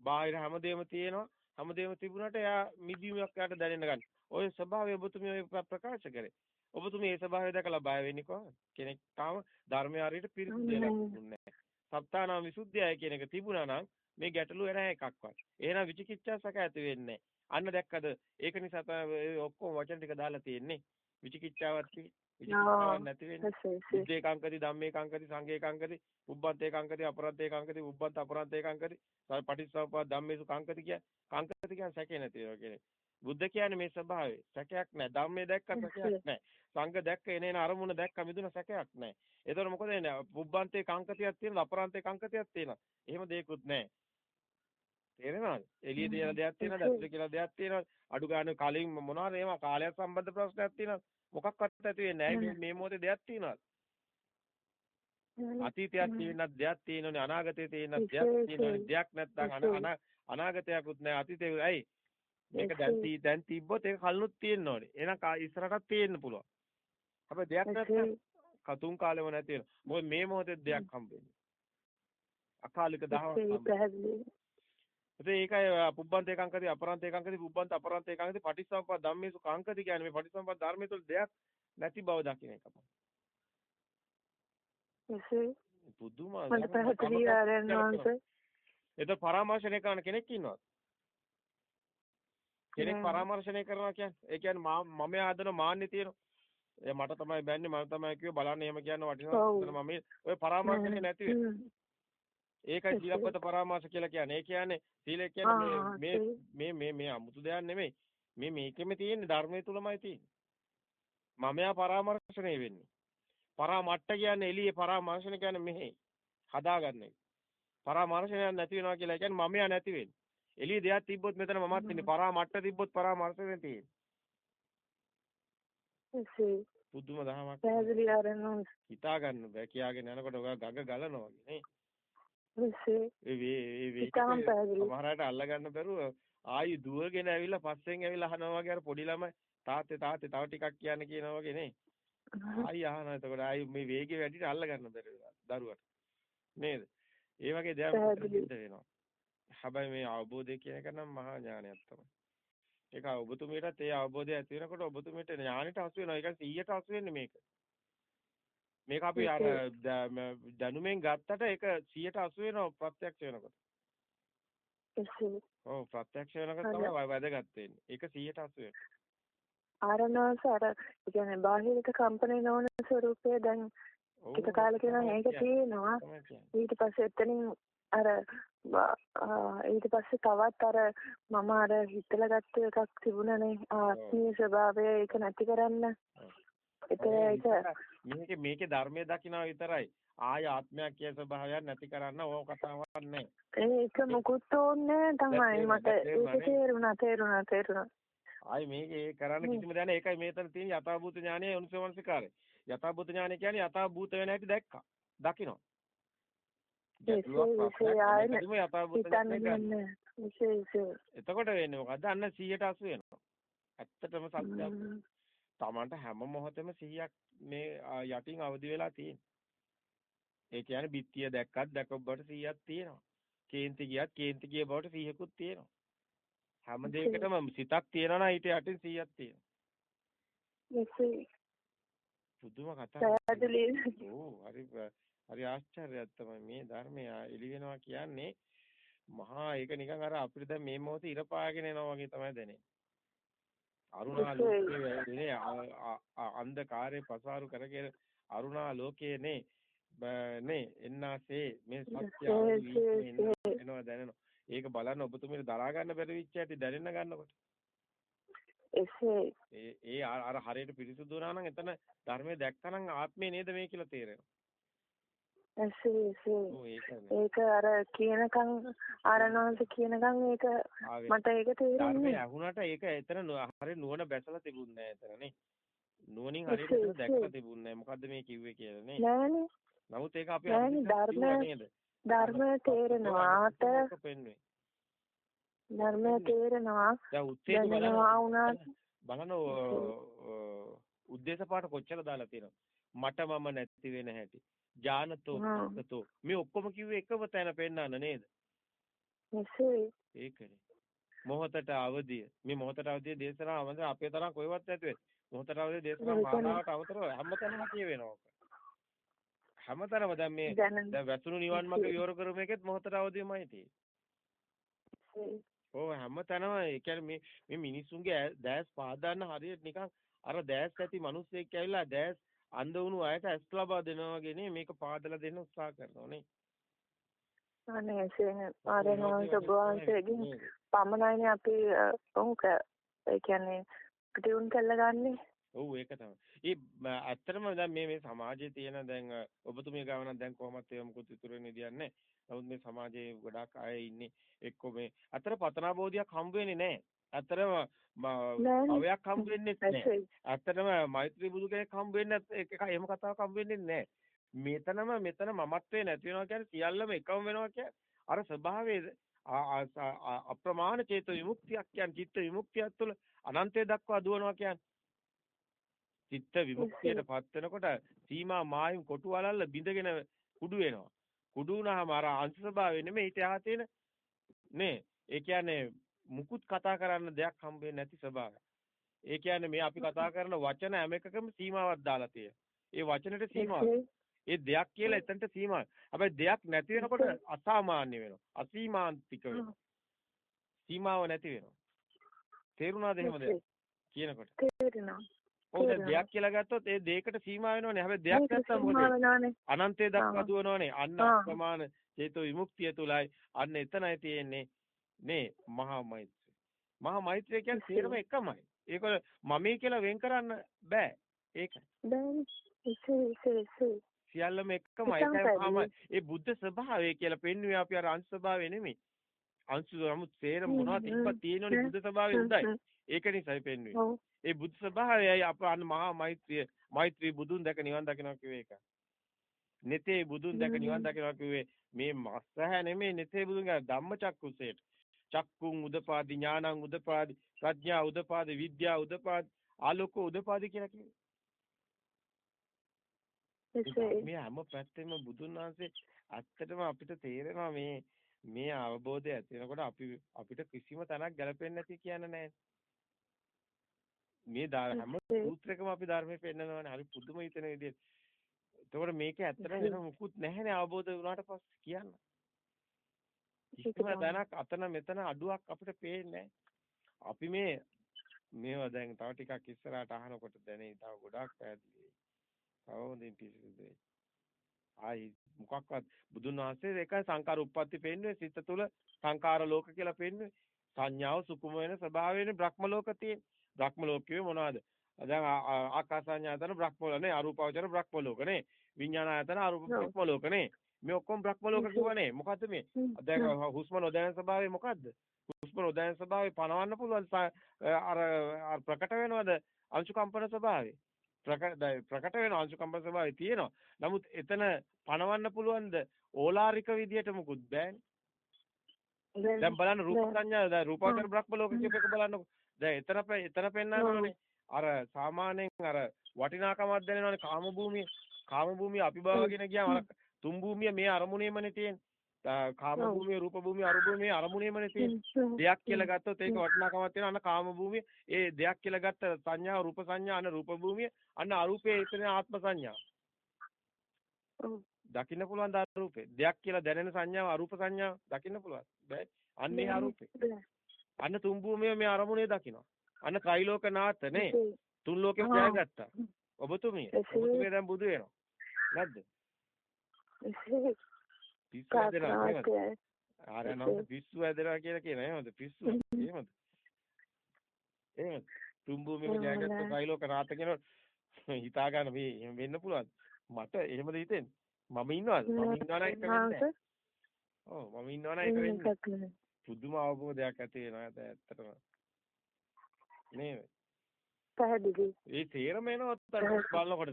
Speaker 2: බාහිර හැමදේම තියෙනවා. හැමදේම තිබුණාට එයා මිදීමක් යාට දැනෙන්න ගන්න ඔය ස්වභාවය ඔබතුමිය ප්‍රකාශ කරේ. ඔබතුමී ඒ ස්වභාවය දැකලා බය වෙන්නේ කොහොමද? කෙනෙක් තාම ධර්මය හරියට පිරිසිදු දෙයක් නැහැ. සත්තානාම විසුද්ධියයි කියන එක තිබුණා නම් මේ ගැටලුව නැහැ එකක්වත්. එහෙනම් විචිකිච්ඡා සැක ඇති වෙන්නේ අන්න දැක්කද? ඒක නිසා තමයි ඔක්කොම වචන ටික දාලා තියෙන්නේ. විචිකිච්ඡාවක් විචිකිච්ඡාවක් නැති වෙන්නේ. බුද්ධේකාංකති ධම්මේකාංකති සංඝේකාංකති උබ්බන්තේකාංකති අපරන්තේකාංකති උබ්බන්ත අපරන්තේකාංකති පටිච්චසමුප්පාද ධම්මේසු කාංකති කිය කාංකති කියන්නේ සැකේ නැති ඒවා කියන්නේ. බුද්ධ කියන්නේ මේ ස්වභාවය. සැකයක් නැහැ. ධම්මේ දැක්ක සැකයක් නැහැ. සංඝ දැක්ක එනේන අරමුණ දැක්ක මිදුන සැකයක් නැහැ. ඒතකොට මොකද වෙන්නේ? පුබ්බන්තේ කංකතියක් තියෙනවා, අපරන්තේ කංකතියක් තියෙනවා. එහෙම දෙයක්වත් නැහැ. තේරෙනවද? එළිය තියෙන දෙයක් තියෙනවා, දැස්ස කියලා දෙයක් තියෙනවා. අඩු ගන්න කලින් මොනවාද ඒවා කාලයක් සම්බන්ධ ප්‍රශ්නයක් තියෙනවා. මොකක්වත් ඇති වෙන්නේ නැහැ. මේ මොහොතේ දෙයක් තියෙනවා. අතීතයක් තියෙනක් දෙයක් තියෙනවනේ අනාගතයේ තියෙනක් දෙයක් තියෙනවනේ දෙයක් නැත්නම් අනාගතයක්වත් නැහැ අතීතේ ඇයි මේක දැන් තී දැන් තිබ්බොත් ඒක කලනුත් තියෙන්න ඕනේ. එහෙනම් ඉස්සරහටත් තියෙන්න පුළුවන්. හැබැයි දෙයක් නැත්නම් කතුන් කාලෙම නැති වෙනවා. මොකද මේ මොහොතේ දෙයක් හම්බෙන්නේ. අකාලික දහවක් හම්බෙන්නේ. ඒකයි පුබ්බන්ත ඒකාංකති අපරන්ත ඒකාංකති පුබ්බන්ත අපරන්ත ඒකාංකති පටිච්චසමුප්පාද ධම්මේසු කාංකති කියන්නේ මේ පටිච්චසමුප්පාද ධර්මයේ තුල දෙයක් නැති බව දකින්න එක.
Speaker 1: එසේ
Speaker 2: පුදුම
Speaker 1: මට පැහැදිලි ආරයන්වන්ස
Speaker 2: එතකොට පරාමර්ශනය කරන කෙනෙක් ඉන්නවද? කෙනෙක් පරාමර්ශනය කරනවා කියන්නේ ඒ කියන්නේ මම ආදන මාන්නේ තියෙනවා. ඒ මට තමයි බැන්නේ මම තමයි කිව්වේ බලන්න එහෙම කියන්න වටිනවා මම ඔය පරාමර්ශනේ නැති ඒකයි සීලපත පරාමාස කියලා කියන්නේ. ඒ කියන්නේ සීලය කියන්නේ මේ මේ මේ මේ අමුතු දෙයක් නෙමෙයි. මේ මේකෙම තියෙන්නේ ධර්මයේ තුලමයි තියෙන්නේ. මමයා පරාමර්ශණය වෙන්නේ. පරාමට්ට කියන්නේ එළියේ පරාමර්ශන කියන්නේ මෙහි හදාගන්න එක. පරාමර්ශනයක් නැති වෙනවා කියලා කියන්නේ මමයා නැති වෙන්නේ. එළියේ දෙයක් තිබ්බොත් මෙතන මමත් ඉන්නේ. පරාමට්ට තිබ්බොත් පරාමර්ශනේ තියෙන්නේ.
Speaker 1: එසේ
Speaker 2: පුදුම දහමක්.
Speaker 1: පැහැදිලි ආරණු
Speaker 2: හිතා ගන්න බෑ කියාගෙන යනකොට ඔය ගග ගලනවා වගේ නේ. ඒ වේ වේ. සමහරකට අල්ල ගන්න බැරුව ආයි දුවගෙන ඇවිල්ලා පස්සෙන් ඇවිල්ලා අහනවා වගේ අර පොඩි ළමයි තාත්තේ තාත්තේ තව ටිකක් කියන්න කියනවා වගේ නේ. ආයි අහනවා එතකොට ආයි මේ වේගය වැඩිට අල්ල ගන්න බැරි දරුවට. නේද? ඒ වගේ දේවල් වෙනවා. හැබැයි මේ අවබෝධය කියන එක නම් මහා ඥානයක් තමයි. ඒක ඔබතුමීටත් ඒ අවබෝධය ඇති වෙනකොට ඔබතුමීට ඥානෙට හසු වෙනවා. ඒක 100ට හසු වෙන්නේ මේක. මේක අපි අර දැනුමෙන් ගත්තට ඒක 100ට හසු වෙනවා ප්‍රත්‍යක්ෂ වෙනකොට. ඔව් ප්‍රත්‍යක්ෂ වෙනකොට තමයි වැදගත් වෙන්නේ. ඒක 100ට හසු වෙනවා.
Speaker 1: ආරණාස අර කියන්නේ බාහිරට කම්පණය නොවන ස්වરૂපය දැන් ටික කාලෙකින් මේක තියෙනවා. ඊට පස්සේ එතනින් අර ඊට පස්සේ තවත් අර මම අර හිතලා ගත්ත එකක් තිබුණනේ ආත්මීය ස්වභාවය ඒක නැති කරන්න. ඒතර ඒක
Speaker 2: මේකේ මේකේ ධර්මයේ දකින්න විතරයි. ආය ආත්මයක් කිය ස්වභාවයක් නැති කරන්න ඕක කතාවක් නැහැ.
Speaker 1: ඒක මොකුත් ඕනේ තමයි මට ඒක තේරුණා තේරුණා තේරුණා.
Speaker 2: ආයි මේකේ කරන්න කිසිම නැහැ. ඒකයි මේතන තියෙන යථාභූත ඥානය යොන්සවංශකාරය. යථාභූත ඥානය කියන්නේ යථාභූත වෙන හැටි දැක්කා. දකින්න. එතකොට වෙන්නේ මොකද්ද? අන්න 180 වෙනවා. ඇත්තටම සත්‍යයක්. තමන්ට හැම මොහොතෙම 100ක් මේ යටින් අවදි වෙලා තියෙනවා. ඒ කියන්නේ බිත්තිය දැක්කත් දැකපු බවට 100ක් තියෙනවා. කේන්ති ගියත් කේන්ති ගිය බවට 100කුත් තියෙනවා. හැම දෙයකටම සිතක් තියෙනවා නම් ඊට යටින් 100ක් තියෙනවා. පුදුම කතාවක්. ඔව් හරි හරි ආශ්චර්යයක් තමයි මේ ධර්මය එළි වෙනවා කියන්නේ මහා ඒක නිකන් අර අපිට දැන් මේ මොහොතේ ඉර පාගෙන යනවා වගේ තමයි දැනෙන්නේ. අරුණා ලෝකයේ අන්ධකාරයේ පසාරු කරගෙන අරුණා ලෝකයේ නේ නේ එන්නාසේ මේ සත්‍ය එනවා දැනෙනවා. ඒක බලන්න ඔබතුමීට දරා ගන්න බැරි විච්ච ඇති දැනෙන්න ගන්නකොට.
Speaker 1: එසේ
Speaker 2: ඒ අර හරියට පිරිසුදු වුණා නම් එතන ධර්මයේ දැක්කනම් ආත්මේ නේද මේ කියලා තේරෙනවා.
Speaker 1: ඒක අර කියනකම් ආරණවංශ කියනකම් ඒක මට ඒක තේරෙන්නේ
Speaker 2: ඇහුණට ඒක එතන හරිය නුවණ බැසලා තිබුණේ නැහැ එතන නේ නුවණින් හරියට දැක්කලා තිබුණේ මොකද්ද මේ කිව්වේ කියලා නේ
Speaker 1: නෑනේ
Speaker 2: නමුත් ඒක අපි
Speaker 1: ධර්ම ධර්ම තේරෙනවාට ධර්ම තේරෙනවා
Speaker 2: දැන් උත්තේජ බලන උද්දේශ පාට කොච්චර දාලා තියෙනවද මට මම නැති වෙන හැටි ඥානතෝ තෝ මේ ඔක්කොම කිව්වේ එකම තැන පෙන්නන්න නේද? ඒකනේ. මොහොතට අවදිය. මේ මොහොතට අවදිය දේශනා අවන්ද අපේ තරම් කොහෙවත් නැතුවේ. මොහොතට අවදිය දේශනා මානාවට අවතරව හැමතැනම කියවෙනවා. හැමතැනම දැන් මේ දැන් වැසුණු නිවන් මාර්ග විවර කරපු එකෙත් මොහොතට අවදියමයි තියෙන්නේ. ඔව් හැමතැනම ඒ කියන්නේ මේ මේ මිනිස්සුන්ගේ දැස් පාදන්න හරියට නිකන් අර දැස් ඇති මිනිස්සෙක් ඇවිල්ලා දැස් අන්ධ වුණු අයට ඇස් ලබා දෙනවා වගේ මේක පාදලා දෙන්න උත්සාහ කරනවා නේ.
Speaker 1: අනේ සේන ආරණවන්ත බෝවන්සේගෙන් පමණයිනේ අපි උන්ක ඒ කියන්නේ පිටුන් කළා ගන්නෙ.
Speaker 2: ඔව් ඒක තමයි. ඒ ඇත්තටම දැන් මේ මේ සමාජයේ තියෙන දැන් ඔබතුමිය ගාව නම් දැන් කොහොමත් ඒව මුකුත් ඉතුරු වෙන්නේ දියන්නේ. නමුත් මේ සමාජයේ ගොඩාක් අය ඉන්නේ එක්ක මේ අතර පතනා බෝධියක් හම්බ වෙන්නේ නැහැ. ඇත්තටම භවයක් හම්බ වෙන්නේ නැහැ. ඇත්තටම මෛත්‍රී බුදු කෙනෙක් හම්බ වෙන්නේ එක එහෙම කතාවක් හම්බ වෙන්නේ නැහැ. මෙතනම මෙතන මමත්වේ නැති වෙනවා කියන්නේ සියල්ලම එකම වෙනවා කියන්නේ අර ස්වභාවයේ අප්‍රමාණ චේත විමුක්තියක් කියන්නේ චිත්ත විමුක්තියක් තුළ අනන්තය දක්වා දුවනවා කියන්නේ. චිත්ත විමුක්තියට පත් වෙනකොට සීමා මායිම් කොටු වලල්ල බිඳගෙන කුඩු වෙනවා. කුඩු වුණාම අර අංශ ස්වභාවය නෙමෙයි ඊට එහා තියෙන නේ ඒ කියන්නේ මුකුත් කතා කරන්න දෙයක් හම්බෙන්නේ නැති ස්වභාවය. ඒ කියන්නේ මේ අපි කතා කරන වචන හැම එකකම සීමාවක් දාලා තියෙනවා. ඒ වචනෙට සීමාවක්. ඒ දෙයක් කියලා එතනට සීමාවක්. හැබැයි දෙයක් නැති වෙනකොට අසාමාන්‍ය වෙනවා. අසීමාන්තික වෙනවා. සීමාව නැති වෙනවා. තේරුණාද එහෙමද? කියනකොට.
Speaker 1: තේරෙනවා.
Speaker 2: ඔව් දෙයක් කියලා ගත්තොත් ඒ දෙයකට සීමා වෙනවනේ. හැබැයි දෙයක් නැත්තම් මොකද? අනන්තය දක්වා දුවනවනේ. අන්න අප්‍රමාණ චේතෝ විමුක්තිය තුලයි අන්න එතනයි තියෙන්නේ මේ මහා මෛත්‍රිය. මහා මෛත්‍රිය කියන්නේ සියරම එකමයි. ඒක මමයි කියලා වෙන් කරන්න බෑ. ඒක. සියල්ලම එකමයි. ඒකයි ඒ බුද්ධ ස්වභාවය කියලා පෙන්වුවේ අපි අර අංශ ස්වභාවය නෙමෙයි. අංශු නමුත් සේරම මොනවද තිබ්බත් තියෙනවනේ බුද්ධ ස්වභාවය හොඳයි. ඒක නිසායි පෙන්වන්නේ. ඒ බුද්ධ ස්වභාවයයි අප අන්න මහා මෛත්‍රිය මෛත්‍රී බුදුන් දැක නිවන් දකිනවා කිව්වේ ඒක. neතේ බුදුන් දැක නිවන් දකිනවා කිව්වේ මේ මස්සහැ නෙමෙයි neතේ බුදුන් කියන ධම්මචක්කුසේට. චක්කුං උදපාදි ඥානං උදපාදි ප්‍රඥා උදපාදි විද්‍යා උදපාදි ආලෝක උදපාදි කියලා කිව්වේ. මේ හැම පැත්තෙම බුදුන් වහන්සේ ඇත්තටම අපිට තේරෙනවා මේ මේ අවබෝධය ඇති වෙනකොට අපි අපිට කිසිම තැනක් ගැලපෙන්නේ නැති කියන්න නෑ. මේ හැම සූත්‍රයකම අපි ධර්මයේ පෙන්නනවානේ. හරි පුදුම හිතෙන විදිහට. එතකොට මේකේ ඇත්තටම මුකුත් නැහැනේ අවබෝධ වුණාට පස්සේ කියන්න. කිසිම දැනක් අතන මෙතන අඩුවක් අපිට පේන්නේ අපි මේ මේවා දැන් තව ටිකක් ඉස්සරහට අහනකොට දැනේ තව ගොඩාක් පැහැදිලි. තව හොඳින් පිළිසිදු වෙයි. ආයි මොකක්වත් බුදුන් වහන්සේ ඒකයි සංකාර උප්පත්ති පෙන්වන්නේ සිත තුළ සංකාර ලෝක කියලා පෙන්වන්නේ සංඥාව සුකුම වෙන ස්වභාවයෙන් බ්‍රහ්ම ලෝක තියෙන බ්‍රහ්ම ලෝකයේ මොනවද? දැන් ආකාසඤ්ඤාතන බ්‍රහ්ම ලෝක නේ අරූපාවචර බ්‍රහ්ම ලෝක නේ. විඥානායතන අරූප බ්‍රහ්ම ලෝක නේ මේ ඔක්කොම බ්‍රහ්ම ලෝක කිව්වනේ. මොකද්ද මේ? දැන් හුස්ම නොදැනෙන ස්වභාවය මොකද්ද? හුස්ම නොදැනෙන ස්වභාවය පනවන්න පුළුවන් අර ප්‍රකට වෙනවද? අංශු කම්පන ස්වභාවය ප්‍රකට වෙන අංශු කම්පන ස්වභාවය තියෙනවා. නමුත් එතන පණවන්න පුළුවන්ද? ඕලාරික විදියට මුකුත් බෑනේ. දැන් බලන්න රූප සංඥා දැන් රූපාවචර බ්‍රහ්ම ලෝක කියප එක බලන්නකො. දැන් එතන එතන පෙන්නනවනේ. අර සාමාන්‍යයෙන් අර වටිනාකමක් දැනෙනවනේ. කාම භූමිය. කාම භූමිය අපි භවගෙන ගියාම අර තුන් භූමිය මේ අරමුණේමනේ තියෙන්නේ. කාම භූමිය රූප භූමිය අරූප භූමිය අරමුණේමනේ තියෙන්නේ. දෙයක් කියලා ගත්තොත් ඒක වටිනාකමක් තියෙනවා. අන්න කාම භූමිය ඒ දෙයක් කියලා ගත්ත සංඥාව රූප සංඥා අන්න රූප භූමිය අන්න අරූපේ එතන ආත්ම සංඥා. දකින්න පුළුවන් ද අරූපේ. දෙයක් කියලා දැනෙන සංඥාව අරූප සංඥාව දකින්න පුළුවන්. බෑ. අන්න ඒ අරූපේ. අන්න තුන් භූමිය මේ අරමුණේ දකිනවා. අන්න ත්‍රිලෝක නාත නේ. තුන් ලෝකෙම ජයගත්තා. ඔබතුමිය. ඔබතුමිය දැන් බුදු වෙනවා. නැද්ද? පිස්සු ඇදෙනවා එහෙමද? ආරනොත් පිස්සු ඇදෙනවා කියලා කියන එහෙමද? පිස්සු එහෙමද? එහෙමද? තුම්බුමෙම ජයගත්ත කයිලෝක රාත කියන හිතා ගන්න මේ වෙන්න පුළුවන්. මට එහෙමද හිතෙන්නේ? මම ඉන්නවද? මම ඉන්නවනම් ඒක වෙන්නේ ඔව් මම ඉන්නවනම් ඒක වෙන්නේ. පුදුම අවබෝධයක් ඇති වෙනවා ඇත්තටම. නේද?
Speaker 1: පැහැදිලි.
Speaker 2: ඒ තේරම එනවා බලනකොට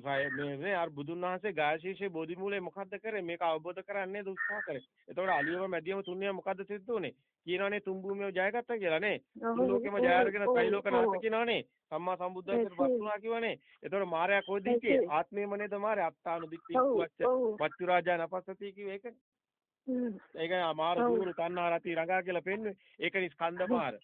Speaker 2: මේ අර බුදුන් වහන්සේ ගායශීෂේ බෝධි මූලයේ මොකද්ද කරේ මේක අවබෝධ කරන්නේ උත්සාහ කරේ. එතකොට අලියම මැදියම තුන්නිය මොකද්ද සිද්ධ උනේ? කියනවනේ තුන් භූමියව ජයගත්තා කියලා නේ. ලෝකෙම ජය අරගෙන ත්‍රිලෝකනාථ කියනවනේ. සම්මා සම්බුද්ධත්වයට පත් වුණා කියවනේ. එතකොට මායя කොයිද හිටියේ? ආත්මේම නේද මායя අත්තානු දික්ටි වච්ච වච්චු රාජා නපස්සති කිව්වේ ඒකනේ. ඒක අමාර දුරු තණ්හා රති රඟා කියලා පෙන්වන්නේ. ඒකනේ ස්කන්ධ මාර,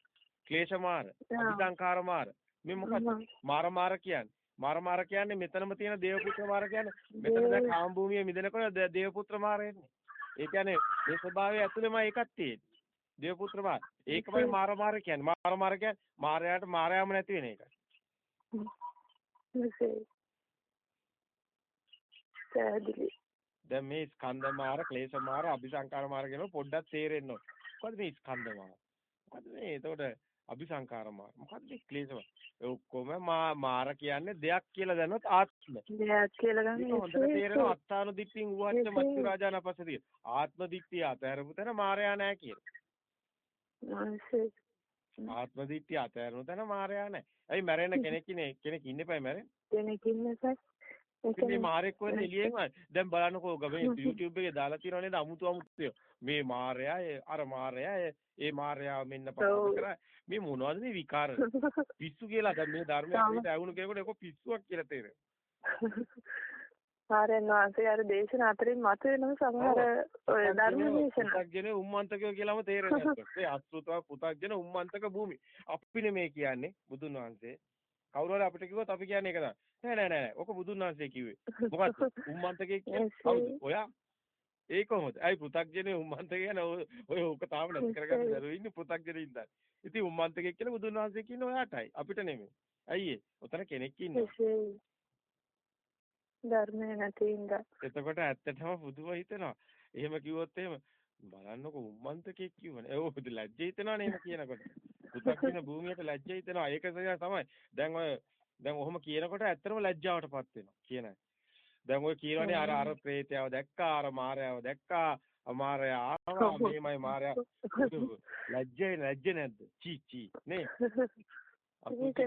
Speaker 2: ක්ලේශ මාර, අභිසංකාර මාර. මේ මොකක්ද? මාර මාර කියන්නේ. මාර මාර කියන්නේ මෙතනම තියෙන දේවපුත්‍ර මාර කියන්නේ මෙතන දැන් කාම භූමියේ මිදෙනකොට දේවපුත්‍ර මාර එන්නේ. ඒ කියන්නේ මේ ස්වභාවය ඇතුළේම ඒකක් තියෙන්නේ. දේවපුත්‍ර මාර. ඒකමයි මාර මාර කියන්නේ. මාර මාර කියන්නේ මාරයාට මාරයාම නැති වෙන එක. දැන් මේ ස්කන්ධ මාර, ක්ලේශ මාර, අபிසංකාර මාර කියන පොඩ්ඩක් තේරෙන්න ඕන. මොකද මේ ස්කන්ධ මාර? මොකද මේ එතකොට අபிසංකාර මාර. මොකද්ද ක්ලේශ මාර? ඔක්කොම මාර කියන්නේ දෙයක් කියලා දැනනොත් ආත්ම.
Speaker 1: දෙයක් කියලා ගන්න.
Speaker 2: හොඳට තේරෙනවා අත්තාන දිට්ඨින් උවච්ච මච්චු රාජාන පසතිය. ආත්ම දිට්ඨිය අතහැරපු තැන මාරයා නැහැ කියලා. ආත්ම දිට්ඨිය අතහැරපු තැන මාරයා නැහැ. ඇයි මැරෙන කෙනෙක් ඉන්නේ කෙනෙක් ඉන්න එපා මැරෙන්න.
Speaker 1: කෙනෙක් ඉන්න සර්.
Speaker 2: මේ මාරෙක් වෙන එළියෙන් දැන් බලන්නකෝ ගමේ YouTube එකේ දාලා තියෙනව නේද අමුතු අමුතු මේ මාරයා අර මාරයා ඒ මාරයා මෙන්න පාවිච්චි කරා මේ මොනවද මේ විකාර පිස්සු කියලා දැන් මේ ධර්මයක් අපිට ඇහුණු කෙනෙකුට ඒක පිස්සුවක් කියලා තේරෙනවා.
Speaker 1: ආරයන් වාසේ අර දේශන අතරින් මත වෙනම සමහර ඔය ධර්ම දේශන.
Speaker 2: පු탁ජන උම්මන්තකයෝ කියලාම තේරෙනවා ඒ අසෘතව පු탁ජන උම්මන්තක භූමි. අපිනේ මේ කියන්නේ බුදුන් වහන්සේ. කවුරු හරි අපිට කිව්වොත් අපි කියන්නේ ඒක තමයි. නෑ නෑ නෑ. ඔක බුදුන් වහන්සේ කිව්වේ. මොකක්ද උම්මන්තකේ කියන්නේ කවුද? ඔයා ඒ කොහොමද? අයි පෘථග්ජනේ උම්මන්ත කියන ඔය ඔක තාම නැති කරගන්න දරුවෝ ඉන්නේ පෘථග්ජනේ ඉඳන්. ඉතින් උම්මන්තකෙක් කියලා බුදුන් වහන්සේ කියන්නේ ඔයාටයි අපිට නෙමෙයි. ඇයි උතන කෙනෙක් ඉන්නවා.
Speaker 1: ධර්මය නැති ඉඳා.
Speaker 2: එතකොට ඇත්තටම පුදුම හිතෙනවා. එහෙම කිව්වොත් එහෙම බලන්නකො උම්මන්තකෙක් කිව්වනේ. ඒ ඔබ ලැජ්ජ හිතෙනවනේ එහෙම කියනකොට. පුතක් වෙන භූමියට ලැජ්ජ හිතෙනවා. ඒක තමයි. දැන් ඔය දැන් ඔහොම කියනකොට ඇත්තටම ලැජ්ජාවටපත් වෙනවා. කියන. දැන් ඔය කියවනේ අර අර ප්‍රේතයව දැක්කා, අර මාරයව දැක්කා, අමාරයා ආවා, මේමයි මාරයා. ලැජ්ජයි ලැජ්ජ නැද්ද? චී චී නේ. අපිට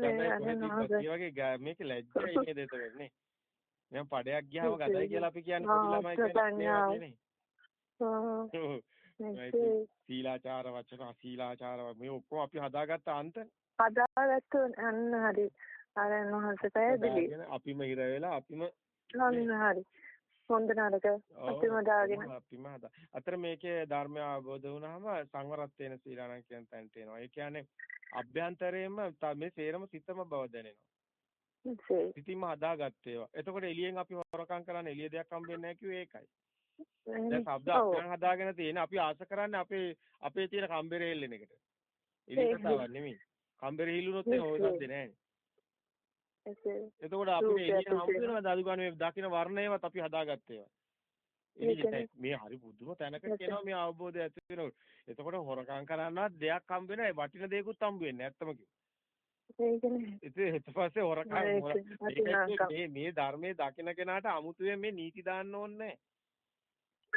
Speaker 2: වගේ මේක ලැජ්ජයි නේද එතකොට නේ. මම පඩයක් ගියාම ගදයි කියලා අපි කියන්නේ පොඩි ළමයි කියන්නේ. සීලාචාර වචන අසීලාචාර මේ ඔක්කොම අපි හදාගත්ත අන්ත
Speaker 1: හදාගත්ත අන්න හරි. අර නොහස පැහැදිලි.
Speaker 2: අපිම හිර වෙලා අපිම
Speaker 1: අන්න හරි හොඳ නරක අපිම දාගෙන
Speaker 2: අපිම හදා. අතර මේකේ ධර්මය අවබෝධ වුණාම සංවරත් වෙන සීලානම් කියන තැනට එනවා. ඒ කියන්නේ අභ්‍යන්තරයෙන්ම මේ සේරම සිතම බව දැනෙනවා. සිතින්ම හදාගත්තේ ඒවා. එතකොට එළියෙන් අපි හොරකම් කරන්නේ එළිය දෙයක් හම්බෙන්නේ නැහැ කිව්වේ ඒකයි. දැන් ශබ්ද අපෙන් හදාගෙන තියෙන අපි ආස කරන්නේ අපේ අපේ තියෙන කම්බරේ හෙල්ලෙන එකට. එළිය කතාවක් නෙමෙයි. කම්බරේ හිලුනොත් එහෙම සද්ද නැහැ. එතකොට අපිට එළිය හම්බ වෙනවද අදුගානේ මේ දකින්න වර්ණයවත් අපි හදාගත්තේ ඒවා. මේ හරි බුදුම තැනකට කියනවා මේ අවබෝධය ඇති වෙනකොට. එතකොට හොරකම් කරන්නවත් දෙයක් හම්බ වෙනවා. වටින දෙයක්වත් හම්බ වෙන්නේ නැත්තම කිව්වා. ඒකනේ. ඊට පස්සේ හොරකම් මේ මේ ධර්මයේ දකින්න කෙනාට අමුතුවෙන් මේ නීති දාන්න ඕනේ නැහැ.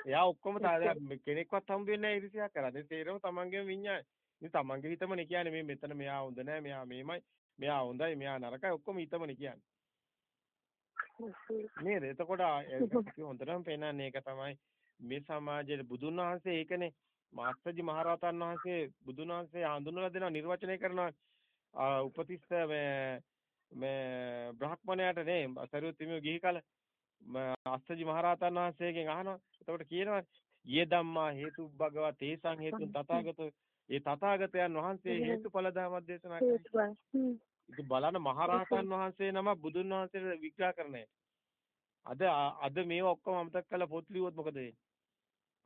Speaker 2: එයා ඔක්කොම කෙනෙක්වත් හම්බ වෙන්නේ නැහැ ඉරිසියා කරන්නේ. තේරෙම තමන්ගේම විඤ්ඤාණය. ඉතින් තමන්ගේ හිතමනේ කියන්නේ මේ මෙතන මෙයා හොඳ නැහැ, මෙයා මේමයි, මෙයා හොඳයි, මෙයා නරකයි ඔක්කොම හිතමනේ කියන්නේ. නේද? එතකොට හොඳටම පේනන්නේ ඒක තමයි මේ සමාජයේ බුදුන් වහන්සේ ඒකනේ මාස්ටර්ජි මහරහතන් වහන්සේ බුදුන් වහන්සේ හඳුන්වලා දෙනවා නිර්වචනය කරනවා උපතිස්ස මේ මේ බ්‍රහ්මණයාට නේ සරියුත් හිමියෝ ගිහි කල අස්සජි මහරහතන් වහන්සේගෙන් අහනවා. එතකොට කියනවා "යේ ධම්මා හේතු භගවා තේසං හේතුන් තථාගතෝ" ඒ තථාගතයන් වහන්සේ හේතුඵල ධර්මයක් දේශනා කරනවා. බලන්න මහරහතන් වහන්සේ නම බුදුන් වහන්සේට විග්‍රහ කරන්නේ. අද අද මේවා ඔක්කොම අමතක කරලා පොත් ලියුවොත් මොකද වෙන්නේ?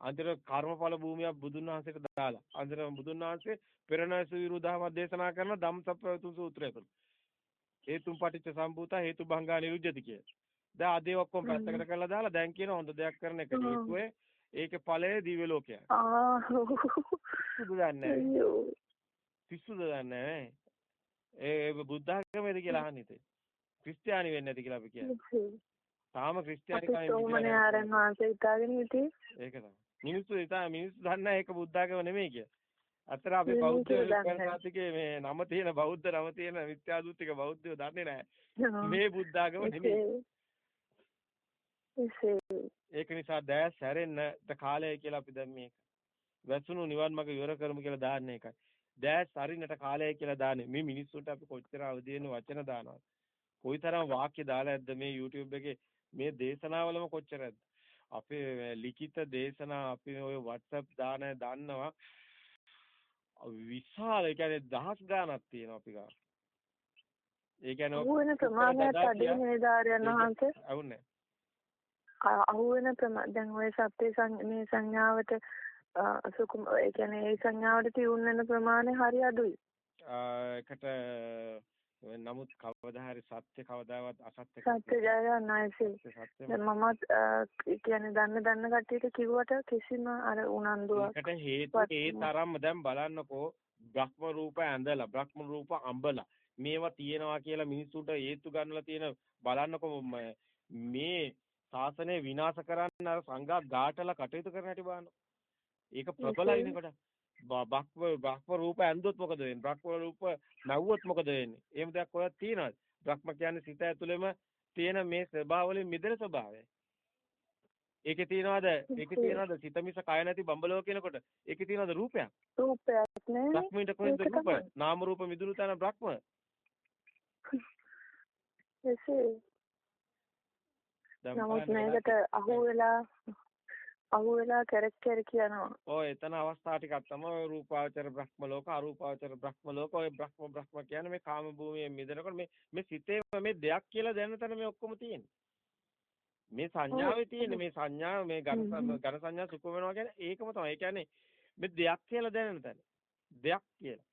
Speaker 2: අන්තර කර්මඵල භූමියක් බුදුන් වහන්සේට දාලා. අන්තර බුදුන් වහන්සේ පෙරණැසු විරුද්ධව දේශනා කරන ධම්සප්පවතුන් සූත්‍රය තුල. හේතුම් පටිච්ච සම්භූත හේතු භංගා නිරුද්ධති කිය. දැන් ආදී ඔක්කොම පැත්තකට කරලා දාලා දැන් කියන හොඳ දෙයක් කරන එක හේතුවේ ඒකේ ඵලය දිව්‍ය ලෝකයක්. ආ සුදු දන්නේ පිස්සුද දන්නේ ඒ බුද්ධ ආගමේද කියලා අහන්නේ ඉතින්. ක්‍රිස්තියානි වෙන්නේ නැති කියලා අපි කියන්නේ. තාම ක්‍රිස්තියානි
Speaker 1: වහන්සේ හිතාගෙන හිටියේ.
Speaker 2: ඒක තමයි. මිනිස්සු හිතා මිනිස්සු දන්නේ ඒක බුද්ධ ආගම නෙමෙයි කියලා. අතර අපි බෞද්ධ කරනාතිකේ මේ නම තියෙන බෞද්ධ නම තියෙන මිත්‍යා දෘෂ්ටික බෞද්ධයෝ දන්නේ නැහැ. මේ බුද්ධ ආගම නෙමෙයි. ඒක නිසා දැස් හැරෙන්නට කාලය කියලා අපි දැන් මේක. වැසුණු නිවන් මාර්ග ඉවර කරමු කියලා දාන්නේ ඒකයි. දැස් හරින්නට කාලය කියලා දාන්නේ. මේ මිනිස්සුන්ට අපි කොච්චර අවදි වෙන වචන දානවද? කොයිතරම් වාක්‍ය දාලා ඇද්ද මේ YouTube එකේ මේ දේශනාවලම කොච්චරද? අපේ ලිඛිත දේශනා අපි ඔය WhatsApp දාන දන්නවා විශාල ඒ කියන්නේ දහස් ගාණක් තියෙනවා අපි ගාව. ඒ කියන්නේ
Speaker 1: ඔය වෙන ප්‍රමාණයක් අඩේ නේද ආර්යයන් වහන්සේ?
Speaker 2: අවුන්නේ.
Speaker 1: අහුවෙන දැන් ඔය සත්‍ය මේ සංඥාවට සුකුම ඒ කියන්නේ ඒ සංඥාවට තියුන් වෙන ප්‍රමාණය හරි අඩුයි.
Speaker 2: ඒකට නමුත් කවදා හරි සත්‍ය කවදාවත් අසත්‍ය
Speaker 1: සත්‍ය ජය ගන්නයිසේ. දැන් මමත් කියන්නේ දන්න දන්න කට්ටියට කිව්වට කිසිම අර උනන්දුවක්.
Speaker 2: ඒකට හේතු ඒ තරම්ම දැන් බලන්නකෝ බ්‍රහ්ම රූප ඇඳලා බ්‍රහ්ම රූප අඹලා මේවා තියෙනවා කියලා මිනිස්සුන්ට හේතු ගන්නලා තියෙන බලන්නකෝ මේ ශාසනය විනාශ කරන්න අර සංඝා ගාටලා කටයුතු කරන හැටි බලන්න. ඒක ප්‍රබලයිනේ කොට. බක්ම බක්ම රූප ඇන්දොත් මොකද වෙන්නේ? බක්ම රූප නැව්වොත් මොකද වෙන්නේ? එහෙම දෙයක් ඔයක් තියනවාද? බ්‍රහ්ම කියන්නේ සිත ඇතුළෙම තියෙන මේ ස්වභාවවලින් මිදෙන ස්වභාවය. ඒකේ තියනවාද? ඒකේ තියනවාද සිත මිස කය නැති බඹලෝ කියනකොට ඒකේ තියනවාද රූපයක්?
Speaker 1: රූපයක් නෑ.
Speaker 2: බ්‍රහ්මින්ට කොහෙන්ද රූප? නාම රූප මිදුණු තැන බ්‍රහ්ම.
Speaker 1: එසේ නමුත් මේකට අහු වෙලා අහු වෙලා කැරක් කැරක යනවා.
Speaker 2: ඔය එතන අවස්ථා ටිකක් තමයි රූපාවචර බ්‍රහ්ම ලෝක අරූපාවචර බ්‍රහ්ම ලෝක ඔය බ්‍රහ්ම බ්‍රහ්ම කියන්නේ මේ කාම භූමියේ මිදෙනකොට මේ මේ සිතේ මේ දෙයක් කියලා දැනන තැන මේ ඔක්කොම තියෙන්නේ. මේ සංඥාවේ තියෙන්නේ මේ සංඥාව මේ ඝන සංඥා සුඛ වෙනවා කියන්නේ ඒකම තමයි. ඒ කියන්නේ මේ දෙයක් කියලා දැනන තැන. දෙයක් කියලා.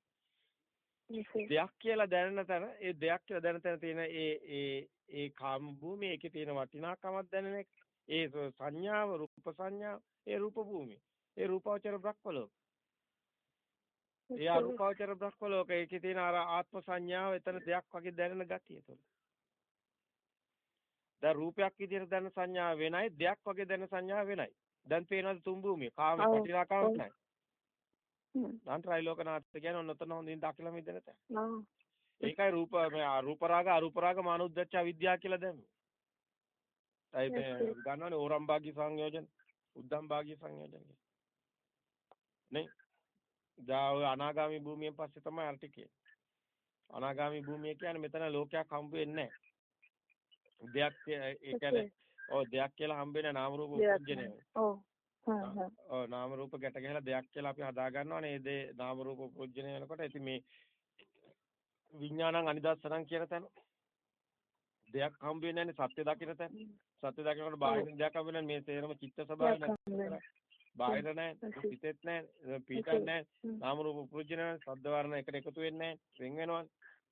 Speaker 2: දෙයක් කියලා දැනෙන තැන ඒ දෙයක් කියලා දැනෙන තැන තියෙන ඒ ඒ ඒ කාම භූමිය ඒකේ තියෙන වටිනාකමක් දැනෙන එක ඒ සංඥාව රූප සංඥාව ඒ රූප භූමිය ඒ රූපාවචර බ්‍රහ්මලෝක. ඒ අරූපාවචර බ්‍රහ්මලෝක ඒකේ තියෙන අර ආත්ම සංඥාව එතන දෙයක් වගේ දැනෙන ගතිය තුළ. දැන් රූපයක් විදිහට දැනෙන සංඥාව වෙනයි දෙයක් වගේ දැනෙන සංඥාව වෙනයි. දැන් පේනවාද තුන් භූමිය? කාම. වටිනාකමක් නැහැ. දැන් ත්‍රිලෝකනාථ කියන්නේ ඔන්න ඔතන හොඳින් දකිලා මිදෙන තැන. ඒකයි රූප මේ අරූප රාග අරූප රාග මානුද්දච්ච අවිද්‍යාව කියලා දැම්මේ. ඒ ගන්නවනේ ඕරම් භාග්‍ය සංයෝජන, උද්දම් භාග්‍ය සංයෝජන. නේ? දා ඔය අනාගාමි භූමියෙන් පස්සේ තමයි අර ටිකේ. අනාගාමි භූමිය කියන්නේ මෙතන ලෝකයක් හම්බ වෙන්නේ නැහැ. දෙයක් ඒ කියන්නේ ඔව් දෙයක් කියලා හම්බ වෙන නාම රූප උපජ්ජනය.
Speaker 1: ඔව්.
Speaker 2: ඔව් නාම රූප ගැට ගැහලා දෙයක් කියලා අපි හදා ගන්නවනේ. ඒ දේ නාම රූප උපජ්ජනය වෙනකොට ඉතින් මේ විඥානං අනිදස්සනං කියන තැන දෙයක් හම්බ වෙන්නේ නැහැ සත්‍ය දකින්න තැන. සත්‍ය දකිනකොට බාහිර දෙයක් වෙන්නේ මේ තේරම චිත්ත ස්වභාවය. බාහිර නැහැ, පිටෙත් නැහැ, පීඩක් නැහැ, නාම රූප නැහැ, ශබ්ද වර්ණ එකට එකතු වෙන්නේ නැහැ, වෙන් වෙනවා.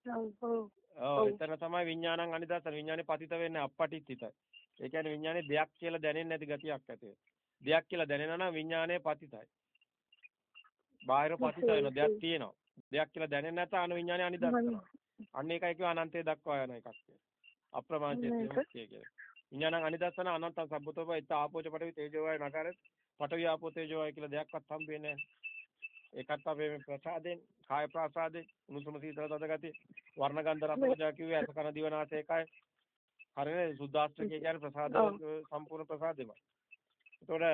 Speaker 1: ඔව්.
Speaker 2: එතන තමයි විඥානං අනිදස්සන. විඥානේ පතිත වෙන්නේ අපපටිත්තිතයි. ඒ කියන්නේ විඥානේ දෙයක් කියලා දැනෙන්නේ නැති ගතියක් ඇති. දෙයක් කියලා දැනෙනවා නම් විඥානේ පතිතයි. බාහිර පතිත වෙනවා. දෙයක් තියෙනවා. දෙයක් කියලා දැනෙන්නේ නැත අනු විඥානේ අනිදස්සන. අන්න ඒකයි කියව අනන්තය දක්වා යන එකක් කියලා. අප්‍රමාණිත කියලා. විඥානං අනිදස්සන අනන්ත සම්බුතව ඉත ආපෝච පටවි තේජෝ වාය නකර පටවි ආපෝ තේජෝ වාය කියලා දෙයක්වත් හම්බෙන්නේ. ඒකත් අපේ මේ ප්‍රසාදෙන් කාය ප්‍රසාදෙන් උණුසුම සීතල තද ගතිය වර්ණ ගන්ධ රස පොජා කිව්වේ අස කන දිවනාසය එකයි. හරිනේ සුද්දාස්ත්‍රිකය කියන්නේ ප්‍රසාද සම්පූර්ණ ප්‍රසාදෙමයි. ඒතකොට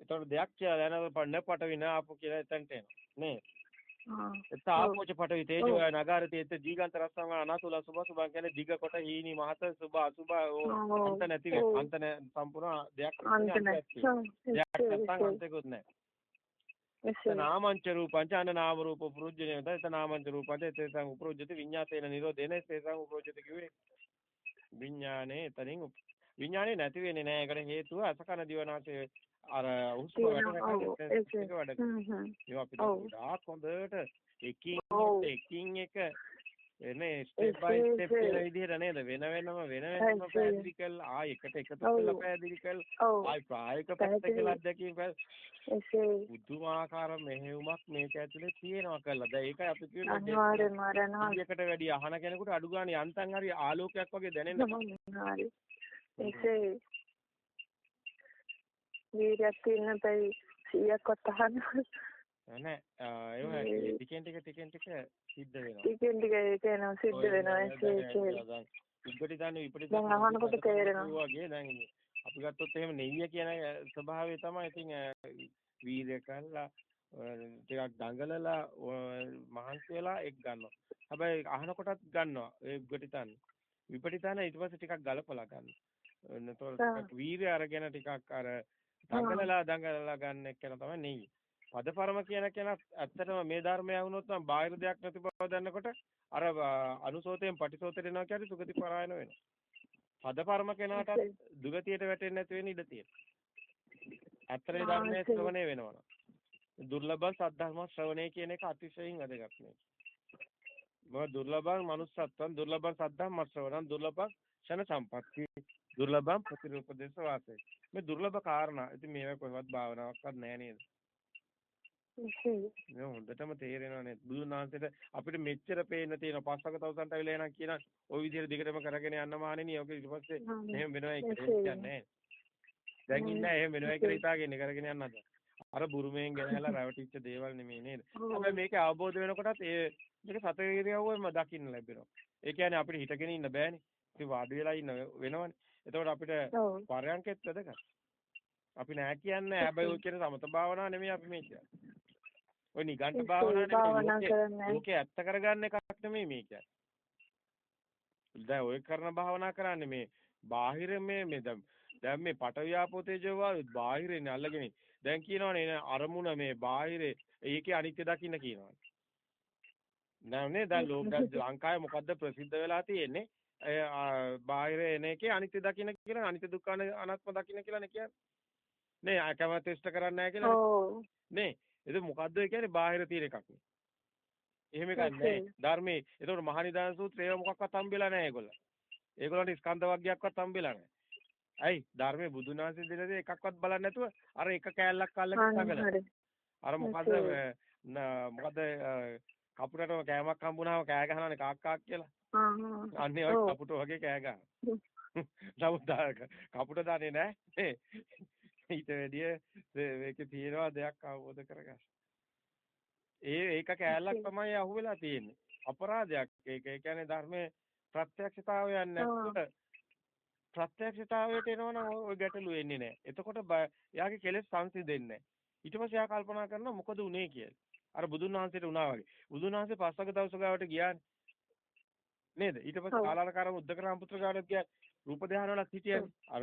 Speaker 2: ඒතකොට දෙයක් කියලා දැනන පන්න පටවි න ආපෝ කියලා එතනට එනවා. නේ? එත ආපෝච පටවි තේජෝ වාය නගාරති එත දීගන්ත රස්සං අනාතුල සුභ සුභං කියන්නේ දිග කොට හීනි මහත සුභ අසුභ අන්ත නැති වෙන අන්ත සම්පූර්ණ දෙයක්
Speaker 1: අන්ත නැහැ.
Speaker 2: දෙයක් නැත්නම් අන්තකුත් නැහැ. නාමංච රූපංච අන නාම රූප පුරුජ්ජනේ වෙත එත නාමංච රූපංච එතේසං උපරුජ්ජති විඤ්ඤාතේන නිරෝධේන එතේසං උපරුජ්ජති කිව්වේ විඥානේ එතනින් විඥානේ නැති වෙන්නේ නැහැ ඒකට හේතුව අසකන දිවනාසේ අර උස්ම වැඩ ඒක. වැඩ ඒවා අපිට ගොඩාක් හොඳට එකින් එකින් එක එනේ ස්ටෙප් බයි ස්ටෙප් කියන විදිහට නේද? වෙන වෙනම වෙන වෙනම පැහැදිලි කරලා ආ එකට එකතු කරලා පැහැදිලි කරලා ආයි ප්‍රායෝගික පැත්තකල අත්දැකීම් පුදුමාකාර මෙහෙයුමක් මේක ඇතුලේ තියෙනවා කියලා. දැන් ඒකයි අපි කියන්නේ
Speaker 1: අනිවාර්යෙන්ම අරනවා.
Speaker 2: වැඩි අහන කෙනෙකුට අඩු ගන්න යන්තම් හරි ආලෝකයක් වගේ දැනෙන්න.
Speaker 1: හරි. ඒකේ වීර්යයක් තියෙන තයි 100ක්වත් අහන්න.
Speaker 2: නෑ ඒක ටිකෙන් ටික ටිකෙන් ටික සිද්ධ වෙනවා.
Speaker 1: ටිකෙන් ටික ඒක එනවා සිද්ධ වෙනවා ඒක.
Speaker 2: ඉක්කොටි දාන්න විපරිත
Speaker 1: දැන් අහනකොට තේරෙනවා.
Speaker 2: වගේ දැන් අපි ගත්තොත් එහෙම නෙయ్య කියන ස්වභාවය තමයි ඉතින් වීර්ය කළා ටිකක් දඟලලා මහන්සි වෙලා එක් ගන්නවා. හැබැයි අහනකොටත් ගන්නවා ඒ විපටිතන. විපටිතන ඊට පස්සේ ටිකක් ගලපලා ගන්නවා. එතකොට වීර්ය අරගෙන ටිකක් අර දඟලලා දඟලලා ගන්න එක තමයි නෙయ్య. පදපරම කියන කෙනා ඇත්තටම මේ ධර්මය වුණොත් නම් බාහිර දෙයක් නැති බව දැනනකොට අර අනුසෝතයෙන් පටිසෝතයට එනවා කියන්නේ සුගති පරායන වෙනවා. පදපරම කෙනාට දුගතියට වැටෙන්නේ නැති වෙන ඉඩ තියෙනවා. ඇත්තේ ධර්මයේ ශ්‍රවණය වෙනවා. දුර්ලභ සද්ධර්ම ශ්‍රවණය කියන එක අතිශයින් වැදගත් නේ. මොකද දුර්ලභං manussත්වං දුර්ලභං සද්ධම්ම ශ්‍රවණං දුර්ලභං ක්ෂණ සම්පatti දුර්ලභං ප්‍රතිරූපදේශ වාසය. මේ දුර්ලභ කාරණා. ඉතින් මේවා කොහෙවත් භාවනාවක්වත් නැහැ නේද? මේ හොඳටම තේරෙනවා නේද? බුදුන් වහන්සේට අපිට මෙච්චර පේන්න තියෙන පස්වක තවසන්ට අවිලා එනවා කියන ওই විදිහට දිගටම කරගෙන යන්න මානෙනි ඔක ඊට පස්සේ එහෙම වෙනවා කියලා කියන්නේ දැන් ඉන්නේ එහෙම වෙනවා කියලා හිතාගෙන කරගෙන යන්නද අර බුරුමෙන් ගෙනහැලා රැවටිච්ච දේවල් නෙමෙයි නේද? හැබැයි මේක අවබෝධ වෙනකොටත් ඒ මේක සතේරියවම දකින්න ලැබෙනවා. ඒ කියන්නේ අපිට හිතගෙන ඉන්න බෑනේ. ඉතින් වාඩි වෙලා ඉන්න වෙනවනේ එතකොට අපිට පරයන්කෙත් වැදගත් අපි නෑ කියන්නේ හැබැයි ඔය කියන සමත භාවනාව නෙමෙයි අපි මේ කියන්නේ ඔය නිගණ්ඨ භාවනාව නෙමෙයි ලෝකේ ඇත්ත කරගන්න එකක් නෙමෙයි මේ කියන්නේ. දැන් ඔය කරන භාවනා කරන්නේ මේ බාහිර මේ මේ දැන් මේ පටවියාපෝ තේජෝ වායු බාහිරේ අල්ලගෙන දැන් කියනවනේ අරමුණ මේ බාහිරේ ඒකේ අනිත්‍ය දකින්න කියනවනේ. නෑනේ දැන් ලෝක ලංකාවේ මොකද්ද ප්‍රසිද්ධ වෙලා තියෙන්නේ? බාහිර එන එකේ අනිත්‍ය දකින්න කියලා අනිත්‍ය දුක්ඛ අනාත්ම දකින්න කියලානේ කියන්නේ. නේ අකමැතිස්ත කරන්නේ නැහැ කියලා. නේ ඒක මොකද්ද කියන්නේ බාහිර තියෙන එකක් නේ. එහෙම එකක් නැහැ. ධර්මයේ. ඒතකොට මහනිදාන සූත්‍රය මොකක්වත් හම්බෙලා නැහැ ඒගොල්ලන්. ඒගොල්ලන්ට ස්කන්ධ වර්ගයක්වත් හම්බෙලා නැහැ. ඇයි? ධර්මයේ බුදුන් වහන්සේ දෙන දේ එකක්වත් බලන්නේ නැතුව අර එක කෑල්ලක් අල්ලගෙන තගලා. අර මොකද මොකද කපුටට කෑමක් හම්බුනාම කෑ ගහනවානේ කාක් කාක් කියලා. අන්නේ වගේ කපුට වගේ කෑ ගහනවා. නමුත් කපුට දන්නේ නැහැ. ඊට වැඩිය මේකේ තියෙනවා දෙයක් අවබෝධ කරගන්න. ඒ ඒක කෑල්ලක් තමයි අහුවෙලා තියෙන්නේ. අපරාධයක්. ඒක ඒ කියන්නේ ධර්මයේ ප්‍රත්‍යක්ෂතාවයක් නැත්නම් ප්‍රත්‍යක්ෂතාවයට එනවනම් ওই ගැටලු එන්නේ නැහැ. එතකොට එයාගේ කෙලෙස් සංසිඳෙන්නේ නැහැ. ඊට පස්සේ එයා කල්පනා කරනවා මොකද උනේ කියලා. අර බුදුන් වහන්සේට වුණා වගේ. බුදුන් වහන්සේ පස්වක දවස ගාවට ගියානේ. නේද? ඊට පස්සේ ආලාරකාරම උද්දකරාම පුත්‍ර ගාවට ගියා. රූප ධානය වලත් හිටියනේ. අර